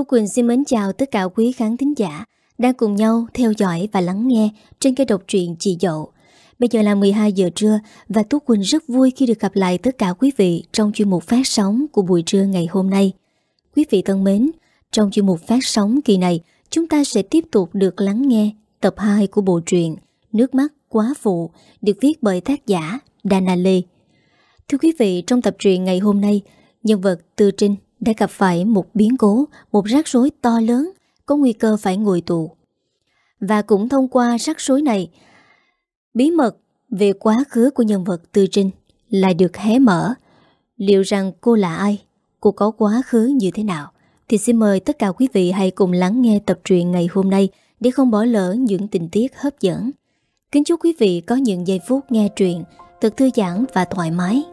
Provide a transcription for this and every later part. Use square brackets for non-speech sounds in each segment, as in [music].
Tu Quỳnh xin mến chào tất cả quý khán thính giả đang cùng nhau theo dõi và lắng nghe trên kênh độc truyện Chị Dậu. Bây giờ là 12 giờ trưa và Tú Quỳnh rất vui khi được gặp lại tất cả quý vị trong chuyên mục phát sóng của buổi trưa ngày hôm nay. Quý vị thân mến, trong chuyên mục phát sóng kỳ này, chúng ta sẽ tiếp tục được lắng nghe tập 2 của bộ truyện Nước mắt quá phụ được viết bởi tác giả Dana Lê. Thưa quý vị, trong tập truyện ngày hôm nay, nhân vật Tư Trinh đã gặp phải một biến cố, một rắc rối to lớn, có nguy cơ phải ngồi tù. Và cũng thông qua rắc rối này, bí mật về quá khứ của nhân vật Tư Trinh lại được hé mở. Liệu rằng cô là ai? Cô có quá khứ như thế nào? Thì xin mời tất cả quý vị hãy cùng lắng nghe tập truyện ngày hôm nay để không bỏ lỡ những tình tiết hấp dẫn. Kính chúc quý vị có những giây phút nghe truyện thật thư giãn và thoải mái.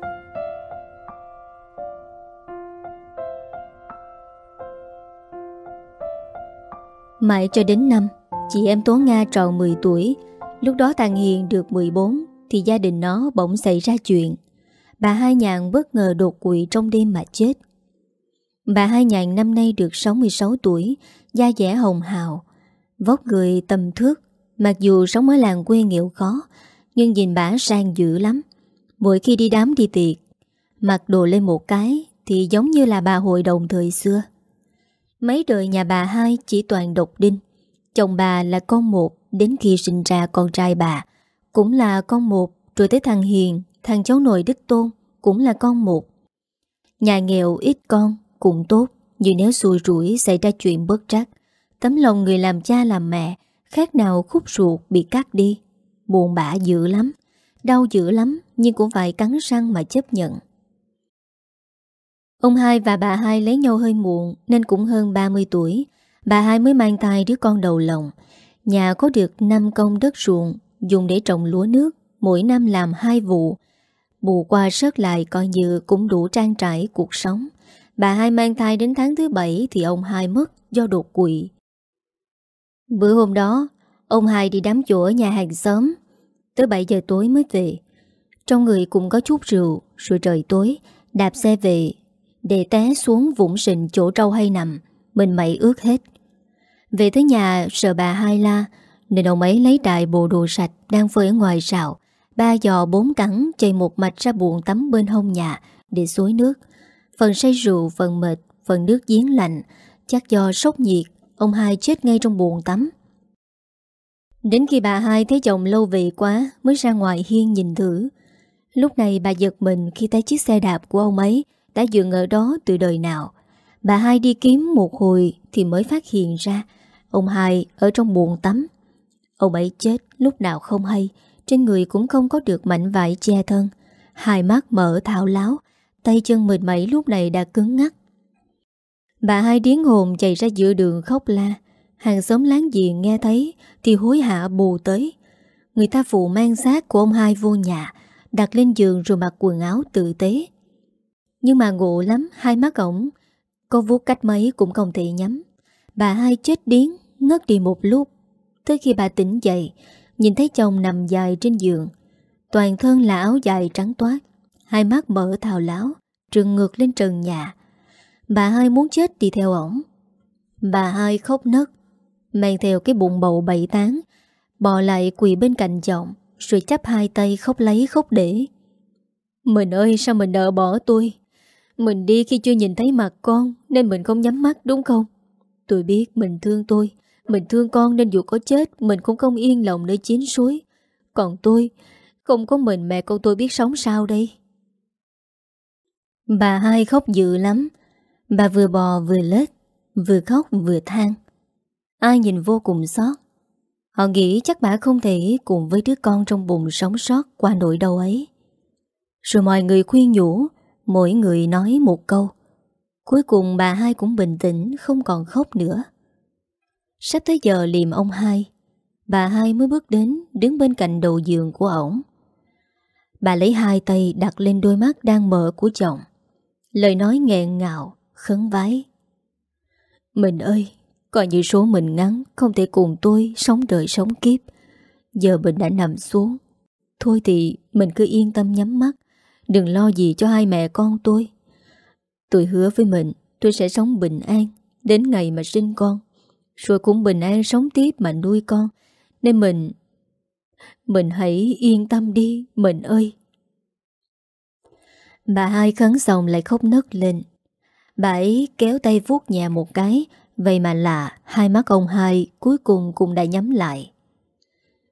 Mãi cho đến năm, chị em Tố Nga tròn 10 tuổi, lúc đó thằng Hiền được 14 thì gia đình nó bỗng xảy ra chuyện. Bà Hai Nhạn bất ngờ đột quỵ trong đêm mà chết. Bà Hai Nhạn năm nay được 66 tuổi, da dẻ hồng hào, vóc người tầm thước, mặc dù sống ở làng quê nghèo khó, nhưng nhìn bà sang dữ lắm. Mỗi khi đi đám đi tiệc, mặc đồ lên một cái thì giống như là bà hội đồng thời xưa. Mấy đời nhà bà hai chỉ toàn độc đinh. Chồng bà là con một đến khi sinh ra con trai bà. Cũng là con một rồi tới thằng Hiền, thằng cháu nội Đức Tôn cũng là con một. Nhà nghèo ít con cũng tốt, nhưng nếu xui rủi xảy ra chuyện bất trắc, tấm lòng người làm cha làm mẹ khác nào khúc ruột bị cắt đi. Buồn bã dữ lắm, đau dữ lắm nhưng cũng phải cắn răng mà chấp nhận. Ông hai và bà hai lấy nhau hơi muộn nên cũng hơn 30 tuổi. Bà hai mới mang thai đứa con đầu lòng. Nhà có được 5 công đất ruộng dùng để trồng lúa nước, mỗi năm làm hai vụ. Bù qua sớt lại coi như cũng đủ trang trải cuộc sống. Bà hai mang thai đến tháng thứ bảy thì ông hai mất do đột quỵ. Bữa hôm đó, ông hai đi đám chỗ ở nhà hàng xóm. Tới 7 giờ tối mới về. Trong người cũng có chút rượu, rồi trời tối, đạp xe về để té xuống vũng sình chỗ trâu hay nằm Mình mẩy ướt hết. Về tới nhà sợ bà hai la Nên ông ấy lấy đại bộ đồ sạch Đang phơi ở ngoài rào Ba giò bốn cắn chạy một mạch ra buồn tắm bên hông nhà Để xối nước. Phần say rượu, phần mệt, phần nước giếng lạnh Chắc do sốc nhiệt Ông hai chết ngay trong buồn tắm. Đến khi bà hai thấy chồng lâu vị quá Mới ra ngoài hiên nhìn thử. Lúc này bà giật mình khi thấy chiếc xe đạp của ông ấy đã dừng ở đó từ đời nào. Bà hai đi kiếm một hồi thì mới phát hiện ra ông hai ở trong buồn tắm. Ông ấy chết lúc nào không hay, trên người cũng không có được mảnh vải che thân. Hai mắt mở thao láo, tay chân mệt mẩy lúc này đã cứng ngắt. Bà hai điến hồn chạy ra giữa đường khóc la. Hàng xóm láng giềng nghe thấy thì hối hạ bù tới. Người ta phụ mang xác của ông hai vô nhà, đặt lên giường rồi mặc quần áo tự tế. Nhưng mà ngộ lắm, Hai mắt ổng Có vuốt cách mấy cũng không thể nhắm. Bà hai chết điến Ngất đi một lúc. Tới khi bà tỉnh dậy, Nhìn thấy chồng nằm dài trên giường. Toàn thân là áo dài trắng toát. Hai mắt mở thào láo, Trừng ngược lên trần nhà. Bà hai muốn chết đi theo ổng. Bà hai khóc nấc, Mang theo cái bụng bầu bảy tán, Bò lại quỳ bên cạnh chồng Rồi chắp hai tay khóc lấy khóc để. Mình ơi, sao mình nợ bỏ tôi? Mình đi khi chưa nhìn thấy mặt con, Nên mình không nhắm mắt, đúng không? Tôi biết mình thương tôi. Mình thương con nên dù có chết, Mình cũng không yên lòng nơi chiến suối. Còn tôi, Không có mình mẹ con tôi biết sống sao đây? Bà hai khóc dữ lắm. Bà vừa bò vừa lết, Vừa khóc vừa than. Ai nhìn vô cùng xót. Họ nghĩ chắc bà không thể cùng với đứa con trong bụng sống sót qua nỗi đau ấy. Rồi mọi người khuyên nhủ Mỗi người nói một câu. Cuối cùng bà hai cũng bình tĩnh, Không còn khóc nữa. Sắp tới giờ liềm ông hai, Bà hai mới bước đến, Đứng bên cạnh đầu giường của ổng. Bà lấy hai tay đặt lên đôi mắt đang mở của chồng. Lời nói nghẹn ngào, Khấn vái. Mình ơi, Coi như số mình ngắn, Không thể cùng tôi sống đời sống kiếp. Giờ mình đã nằm xuống. Thôi thì mình cứ yên tâm nhắm mắt. Đừng lo gì cho hai mẹ con tôi. Tôi hứa với mình, Tôi sẽ sống bình an Đến ngày mà sinh con. Rồi cũng bình an sống tiếp mà nuôi con. Nên mình Mình hãy yên tâm đi, Mình ơi. Bà hai khấn xong lại khóc nấc lên. Bà ấy kéo tay vuốt nhà một cái, Vậy mà lạ, Hai mắt ông hai cuối cùng cũng đã nhắm lại.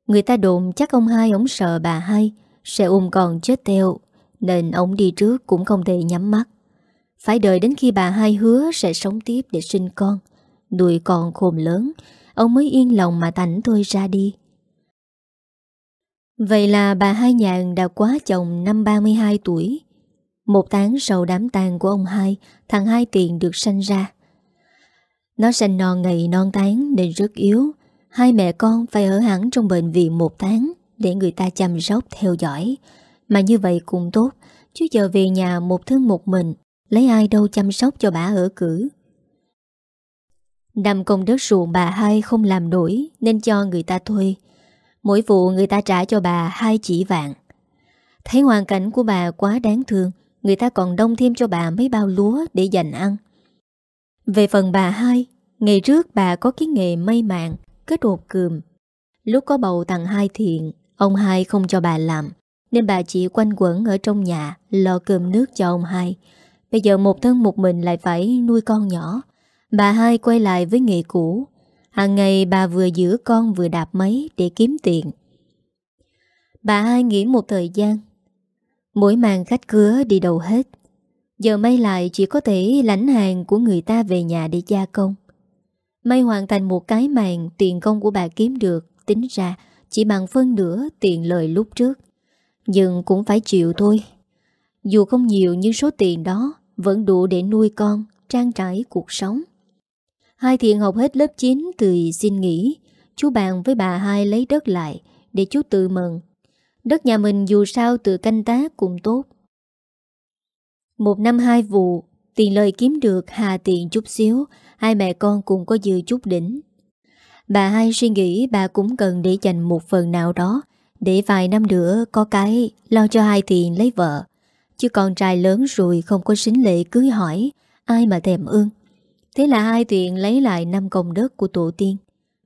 Người ta đồn chắc ông hai ổng sợ bà hai, Sẽ ôm còn chết theo. Nên ông đi trước cũng không thể nhắm mắt. Phải đợi đến khi bà hai hứa Sẽ sống tiếp để sinh con. Nuôi con khôn lớn, Ông mới yên lòng mà thảnh tôi ra đi. Vậy là bà hai nhàn đã quá chồng năm 32 tuổi. Một tháng sau đám tang của ông hai, Thằng hai tiền được sanh ra. Nó sanh non ngày non tháng nên rất yếu. Hai mẹ con phải ở hẳn trong bệnh viện một tháng Để người ta chăm sóc theo dõi. Mà như vậy cũng tốt, Chứ giờ về nhà một thân một mình, Lấy ai đâu chăm sóc cho bà ở cử. Đầm công đất ruộng bà hai không làm nổi, Nên cho người ta thuê. Mỗi vụ người ta trả cho bà hai chỉ vạn Thấy hoàn cảnh của bà quá đáng thương, Người ta còn đông thêm cho bà mấy bao lúa để dành ăn. Về phần bà hai, Ngày trước bà có cái nghề may mạng Kết hộp cườm. Lúc có bầu tặng hai thiện, Ông hai không cho bà làm. Nên bà chỉ quanh quẩn ở trong nhà, Lo cơm nước cho ông hai. Bây giờ một thân một mình lại phải nuôi con nhỏ. Bà hai quay lại với nghề cũ. Hàng ngày bà vừa giữ con vừa đạp máy để kiếm tiền. Bà hai nghỉ một thời gian. Mỗi màn khách cửa đi đầu hết. Giờ may lại chỉ có thể lãnh hàng của người ta về nhà để gia công. May hoàn thành một cái màn tiền công của bà kiếm được, tính ra chỉ bằng phân nửa tiền lời lúc trước. Nhưng cũng phải chịu thôi. Dù không nhiều nhưng số tiền đó vẫn đủ để nuôi con, trang trải cuộc sống. Hai thiện học hết lớp 9 từ xin nghỉ. Chú bạn với bà hai lấy đất lại để chú tự mừng. Đất nhà mình dù sao tự canh tác cũng tốt. Một năm hai vụ, tiền lời kiếm được hà tiền chút xíu, hai mẹ con cũng có dư chút đỉnh. Bà hai suy nghĩ bà cũng cần để dành một phần nào đó để vài năm nữa có cái lo cho hai tiền lấy vợ. Chứ con trai lớn rồi không có xính lệ cưới hỏi, ai mà thèm ương. Thế là hai tiền lấy lại năm công đất của tổ tiên.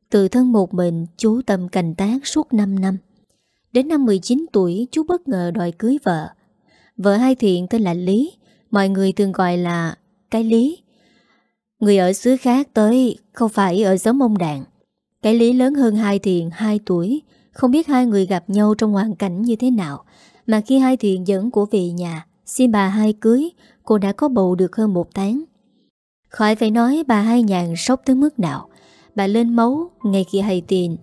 tự thân một mình chú tâm cành tác suốt 5 năm. Đến năm 19 tuổi chú bất ngờ đòi cưới vợ. Vợ hai thiện tên là Lý, mọi người thường gọi là cái Lý. Người ở xứ khác tới không phải ở xóm ông đạn. Cái Lý lớn hơn hai thiện 2 tuổi, không biết hai người gặp nhau trong hoàn cảnh như thế nào. Mà khi hai thuyền dẫn của về nhà, xin bà hai cưới, cô đã có bầu được hơn một tháng. Khỏi phải nói bà hai nhàn sốc tới mức nào. Bà lên máu ngay khi hay tiền.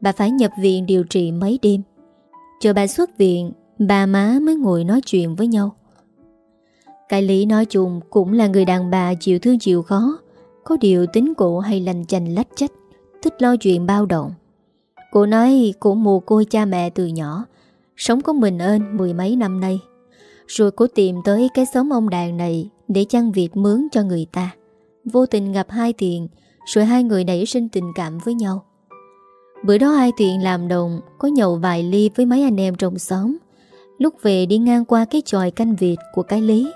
Bà phải nhập viện điều trị mấy đêm. Chờ bà xuất viện, bà má mới ngồi nói chuyện với nhau. Cái lý nói chung cũng là người đàn bà chịu thương chịu khó, có điều tính cổ hay lành chành lách chách, thích lo chuyện bao động. Cô nói cô mồ côi cha mẹ từ nhỏ, sống có mình ơn mười mấy năm nay. Rồi cô tìm tới cái xóm ông đàn này để chăn việc mướn cho người ta. Vô tình gặp hai tiền, rồi hai người nảy sinh tình cảm với nhau. Bữa đó hai tiền làm đồng, có nhậu vài ly với mấy anh em trong xóm. Lúc về đi ngang qua cái tròi canh việt của cái lý.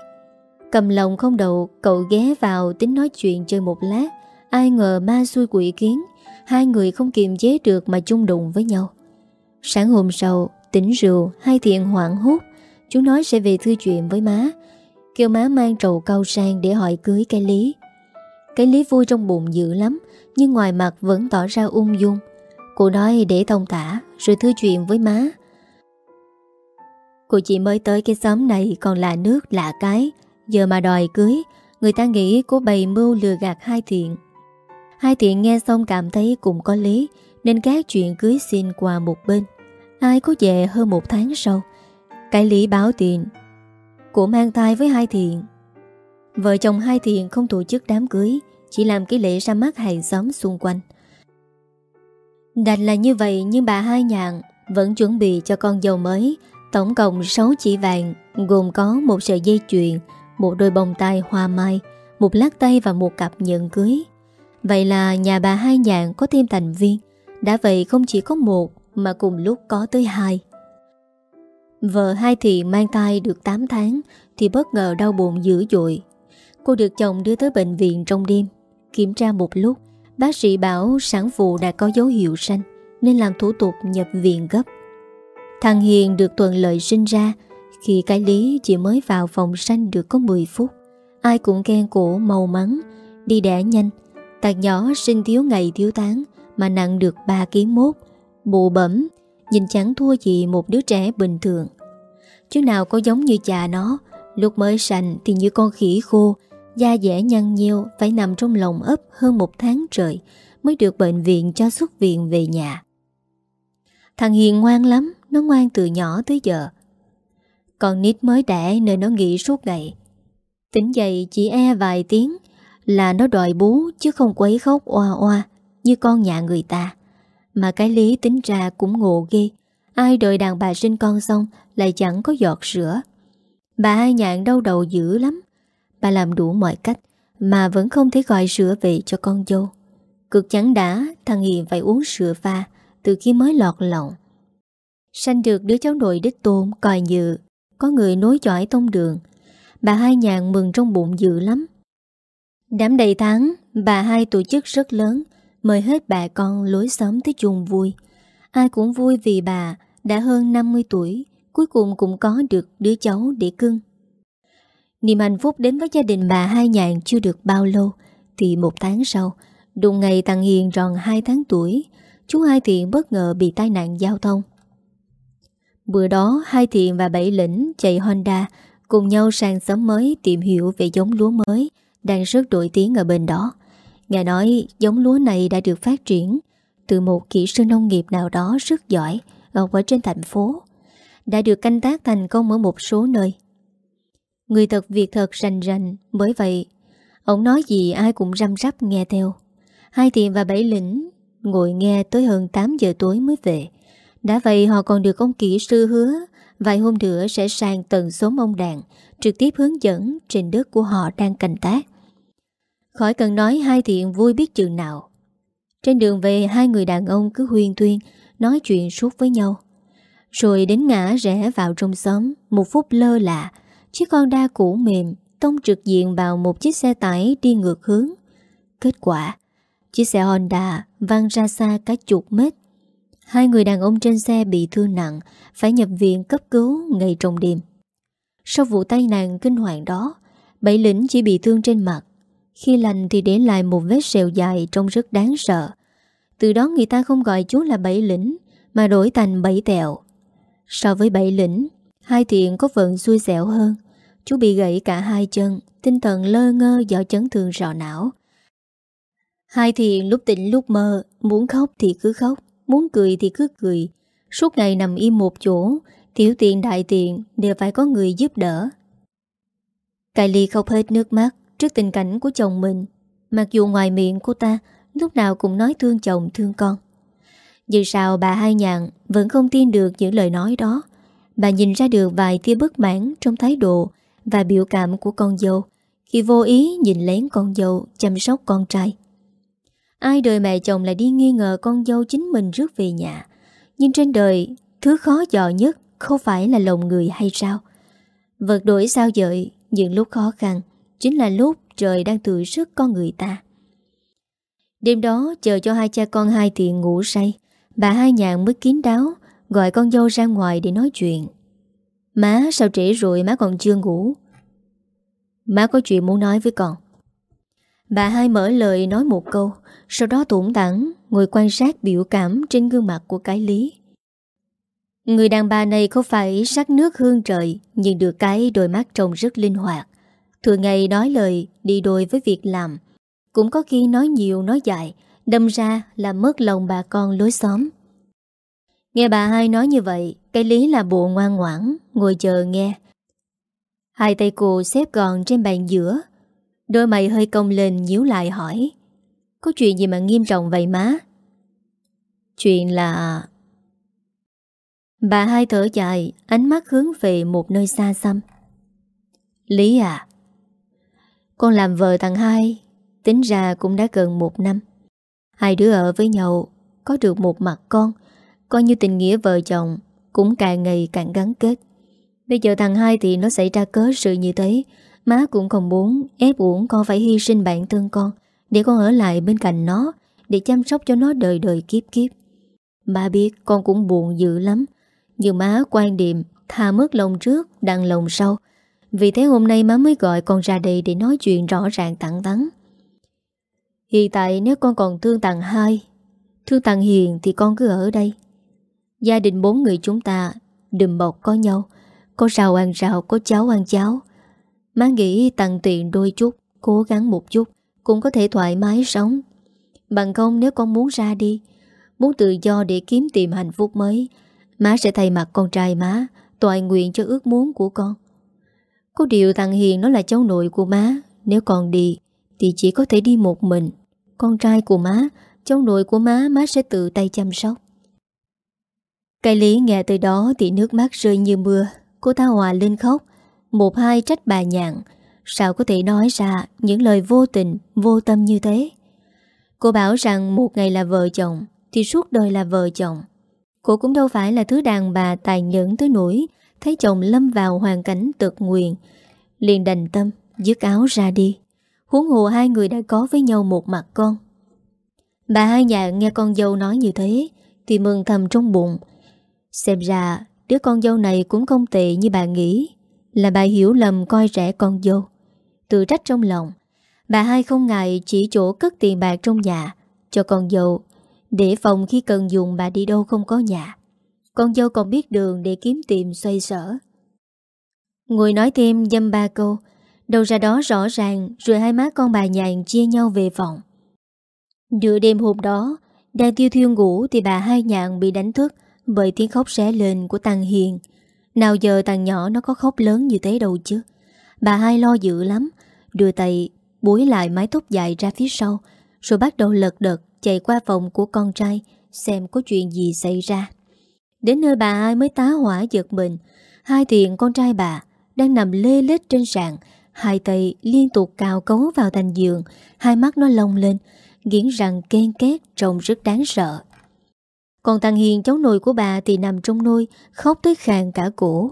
Cầm lòng không đầu, cậu ghé vào tính nói chuyện chơi một lát. Ai ngờ ma xui quỷ kiến, hai người không kiềm chế được mà chung đụng với nhau. Sáng hôm sau, tỉnh rượu, hai thiện hoảng hốt, chú nói sẽ về thư chuyện với má. Kêu má mang trầu cao sang để hỏi cưới cái lý. Cái lý vui trong bụng dữ lắm, nhưng ngoài mặt vẫn tỏ ra ung dung. Cô nói để thông tả, rồi thư chuyện với má. Cô chỉ mới tới cái xóm này còn là nước lạ cái, Giờ mà đòi cưới Người ta nghĩ cô bày mưu lừa gạt hai thiện Hai thiện nghe xong cảm thấy cũng có lý Nên các chuyện cưới xin qua một bên. Ai có về hơn một tháng sau Cái lý báo tiền Cô mang thai với hai thiện. Vợ chồng hai thiện không tổ chức đám cưới Chỉ làm cái lễ ra mắt hàng xóm xung quanh. Đành là như vậy nhưng bà hai nhạn Vẫn chuẩn bị cho con dâu mới Tổng cộng 6 chỉ vàng Gồm có một sợi dây chuyền một đôi bông tai hoa mai, một lát tay và một cặp nhận cưới. Vậy là nhà bà hai nhạn có thêm thành viên, đã vậy không chỉ có một mà cùng lúc có tới hai. Vợ hai thì mang thai được 8 tháng thì bất ngờ đau bụng dữ dội. Cô được chồng đưa tới bệnh viện trong đêm. Kiểm tra một lúc Bác sĩ bảo sản phụ đã có dấu hiệu sanh Nên làm thủ tục nhập viện gấp Thằng Hiền được thuận lợi sinh ra Khi cái lý chỉ mới vào phòng sanh được có 10 phút Ai cũng khen cổ màu mắn Đi đẻ nhanh Tạc nhỏ sinh thiếu ngày thiếu tháng, Mà nặng được 3 kg mốt. Bù bẩm, Nhìn chẳng thua gì một đứa trẻ bình thường. Chứ nào có giống như cha nó, Lúc mới sành thì như con khỉ khô, Da dẻ nhăn nhiêu Phải nằm trong lòng ấp hơn một tháng trời Mới được bệnh viện cho xuất viện về nhà. Thằng Hiền ngoan lắm, Nó ngoan từ nhỏ tới giờ. Còn nít mới đẻ nên nó nghỉ suốt ngày. Tỉnh dậy chỉ e vài tiếng là nó đòi bú Chứ không quấy khóc oa oa Như con nhà người ta. Mà cái lý tính ra cũng ngộ ghê. Ai đợi đàn bà sinh con xong Lại chẳng có giọt sữa. Bà hai nhạn đau đầu dữ lắm. Bà làm đủ mọi cách Mà vẫn không thể gọi sữa về cho con dâu. Cực chẳng đã, Thằng Hiền phải uống sữa pha Từ khi mới lọt lòng Sanh được đứa cháu nội đích tôn Coi như có người nối dõi tông đường. Bà hai nhàn mừng trong bụng dữ lắm. Đám đầy tháng Bà hai tổ chức rất lớn, Mời hết bà con lối xóm tới chung vui. Ai cũng vui vì bà Đã hơn 50 tuổi, Cuối cùng cũng có được đứa cháu để cưng. Niềm hạnh phúc đến với gia đình bà hai nhàn chưa được bao lâu, Thì một tháng sau Đụng ngày thằng Hiền tròn 2 tháng tuổi, Chú Hai Thiện bất ngờ bị tai nạn giao thông. Bữa đó, Hai Thiện và Bảy Lĩnh chạy Honda Cùng nhau sang xóm mới tìm hiểu về giống lúa mới. Đang rất nổi tiếng ở bên đó. Nghe nói giống lúa này đã được phát triển Từ một kỹ sư nông nghiệp nào đó rất giỏi Ở trên thành phố, Đã được canh tác thành công ở một số nơi. Người thật việc thật rành rành, Bởi vậy, Ông nói gì ai cũng răm rắp nghe theo. Hai tiệm và Bảy Lĩnh Ngồi nghe tới hơn 8 giờ tối mới về. Đã vậy họ còn được ông kỹ sư hứa Vài hôm nữa sẽ sang tầng số ông đàn, Trực tiếp hướng dẫn trên đất của họ đang canh tác. Khỏi cần nói hai thiện vui biết chừng nào. Trên đường về, hai người đàn ông cứ huyên tuyên Nói chuyện suốt với nhau. Rồi đến ngã rẽ vào trong xóm, Một phút lơ lạ Chiếc con đa cũ mềm, Tông trực diện vào một chiếc xe tải đi ngược hướng. Kết quả, Chiếc xe Honda văng ra xa cả chục mét. Hai người đàn ông trên xe bị thương nặng, Phải nhập viện cấp cứu ngay trong đêm. Sau vụ tai nạn kinh hoàng đó, Bảy lĩnh chỉ bị thương trên mặt. Khi lành thì để lại một vết sẹo dài Trông rất đáng sợ. Từ đó người ta không gọi chú là bảy lĩnh, Mà đổi thành bảy tẹo. So với bảy lĩnh, Hai thiện có vận xui xẻo hơn. Chú bị gãy cả hai chân, Tinh thần lơ ngơ do chấn thương rò não. Hai thiện lúc tỉnh lúc mơ, Muốn khóc thì cứ khóc, Muốn cười thì cứ cười. Suốt ngày nằm im một chỗ, tiểu tiện đại tiện đều phải có người giúp đỡ. Cài ly khóc hết nước mắt Trước tình cảnh của chồng mình. Mặc dù ngoài miệng cô ta, Lúc nào cũng nói thương chồng, thương con. Dù sao bà hai nhạn Vẫn không tin được những lời nói đó. Bà nhìn ra được vài tia bất mãn Trong thái độ và biểu cảm của con dâu, Khi vô ý nhìn lén con dâu, Chăm sóc con trai. Ai đời mẹ chồng lại đi nghi ngờ con dâu chính mình rước về nhà? Nhưng trên đời, Thứ khó dò nhất Không phải là lòng người hay sao? Vật đổi sao dợi Những lúc khó khăn Chính là lúc trời đang tự sức con người ta. Đêm đó, chờ cho hai cha con hai tiện ngủ say. Bà hai nhàn mới kín đáo, Gọi con dâu ra ngoài để nói chuyện. Má, sao trễ rồi má còn chưa ngủ? Má có chuyện muốn nói với con. Bà hai mở lời nói một câu, Sau đó tủng tẳng, Ngồi quan sát biểu cảm trên gương mặt của cái lý. Người đàn bà này không phải sắc nước hương trời, Nhưng được cái đôi mắt trông rất linh hoạt. Thường ngày nói lời, đi đôi với việc làm. Cũng có khi nói nhiều, nói dài, Đâm ra là mất lòng bà con lối xóm. Nghe bà hai nói như vậy, Cái lý là bộ ngoan ngoãn, Ngồi chờ nghe. Hai tay cô xếp gọn trên bàn giữa. Đôi mày hơi cong lên nhíu lại hỏi, Có chuyện gì mà nghiêm trọng vậy má? Chuyện là Bà hai thở dài, Ánh mắt hướng về một nơi xa xăm. Lý à con làm vợ thằng hai, Tính ra cũng đã gần một năm. Hai đứa ở với nhau, Có được một mặt con, Coi như tình nghĩa vợ chồng Cũng càng ngày càng gắn kết. Bây giờ thằng hai thì nó xảy ra cớ sự như thế, Má cũng không muốn, ép uổng con phải hy sinh bản thân con Để con ở lại bên cạnh nó, Để chăm sóc cho nó đời đời kiếp kiếp. Ba biết con cũng buồn dữ lắm, Nhưng má quan điểm Thà mất lòng trước đằng lòng sau vì thế hôm nay má mới gọi con ra đây Để nói chuyện rõ ràng thẳng thắn. Hiện tại nếu con còn thương tặng hai Thương tặng hiền thì con cứ ở đây. Gia đình bốn người chúng ta Đùm bọc có nhau Có rào ăn rào, có cháu ăn cháu. Má nghĩ tặng tiền đôi chút Cố gắng một chút Cũng có thể thoải mái sống. Bằng không nếu con muốn ra đi Muốn tự do để kiếm tìm hạnh phúc mới Má sẽ thay mặt con trai má Toại nguyện cho ước muốn của con. Có điều thằng Hiền nó là cháu nội của má. Nếu còn đi, Thì chỉ có thể đi một mình. Con trai của má, Cháu nội của má má sẽ tự tay chăm sóc. Cái lý nghe từ đó Thì nước mắt rơi như mưa. Cô ta hòa lên khóc. Một hai trách bà nhạn. Sao có thể nói ra những lời vô tình, Vô tâm như thế? Cô bảo rằng một ngày là vợ chồng, Thì suốt đời là vợ chồng. Cô cũng đâu phải là thứ đàn bà tài nhẫn tới nỗi Thấy chồng lâm vào hoàn cảnh tật nguyện Liền đành tâm, Dứt áo ra đi. Huống hồ hai người đã có với nhau một mặt con. Bà hai nhà nghe con dâu nói như thế, Thì mừng thầm trong bụng. Xem ra, đứa con dâu này cũng không tệ như bà nghĩ, Là bà hiểu lầm coi rẻ con dâu. Tự trách trong lòng, Bà hai không ngại chỉ chỗ cất tiền bạc trong nhà Cho con dâu, Để phòng khi cần dùng bà đi đâu không có nhà. Con dâu còn biết đường để kiếm tìm xoay sở. Ngồi nói thêm dâm ba câu, Đầu ra đó rõ ràng, Rồi hai má con bà nhàn chia nhau về phòng. Nửa đêm hôm đó, Đang tiêu thiêu ngủ Thì bà hai nhàn bị đánh thức Bởi tiếng khóc xé lên của Tăng Hiền. Nào giờ thằng nhỏ nó có khóc lớn như thế đâu chứ. Bà hai lo dữ lắm, Đưa tay búi lại mái tóc dài ra phía sau, Rồi bắt đầu lật đật Chạy qua phòng của con trai, Xem có chuyện gì xảy ra. Đến nơi bà hai mới tá hỏa giật mình. Hai thiện con trai bà Đang nằm lê lết trên sàn. Hai tay liên tục cào cấu vào thành giường. Hai mắt nó lông lên, Nghiến răng ken két, trông rất đáng sợ. Còn thằng Hiền, cháu nội của bà Thì nằm trong nôi, Khóc tới khàn cả cổ.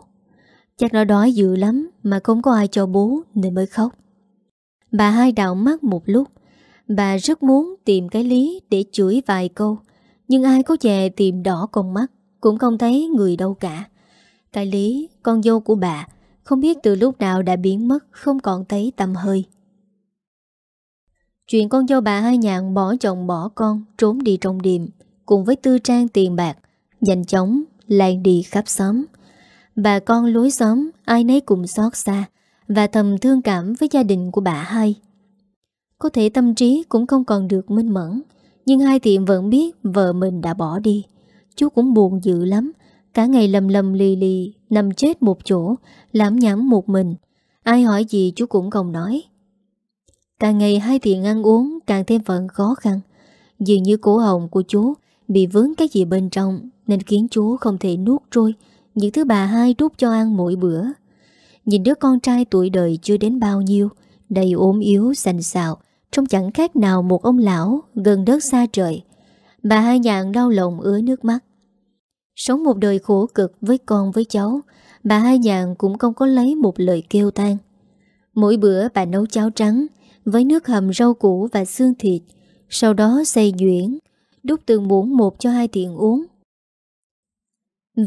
Chắc nó đói dữ lắm Mà không có ai cho bố nên mới khóc. Bà hai đạo mắt một lúc. Bà rất muốn tìm cái lý Để chửi vài câu, Nhưng ai có về tìm đỏ con mắt. Cũng không thấy người đâu cả. Tại lý, con dâu của bà, Không biết từ lúc nào đã biến mất, Không còn thấy tâm hơi. Chuyện con dâu bà hai nhạn bỏ chồng bỏ con, Trốn đi trong điềm Cùng với tư trang tiền bạc, Nhanh chóng lan đi khắp xóm. Bà con lối xóm, Ai nấy cùng xót xa, Và thầm thương cảm với gia đình của bà hai. Có thể tâm trí cũng không còn được minh mẫn, Nhưng hai tiệm vẫn biết Vợ mình đã bỏ đi. Chú cũng buồn dữ lắm. Cả ngày lầm lầm lì lì Nằm chết một chỗ Lãm nhảm một mình. Ai hỏi gì chú cũng không nói. Càng ngày hai tiền ăn uống càng thêm phần khó khăn. Dường như cổ hồng của chú Bị vướng cái gì bên trong Nên khiến chú không thể nuốt trôi Những thứ bà hai đút cho ăn mỗi bữa. Nhìn đứa con trai tuổi đời chưa đến bao nhiêu Đầy ốm yếu, sành xạo Trông chẳng khác nào một ông lão Gần đất xa trời. Bà hai nhạn đau lòng ứa nước mắt Sống một đời khổ cực với con với cháu Bà hai nhạn cũng không có lấy một lời kêu tan Mỗi bữa bà nấu cháo trắng với nước hầm rau củ và xương thịt, sau đó xay nhuyễn, đút từng muỗng một cho hai tiền uống.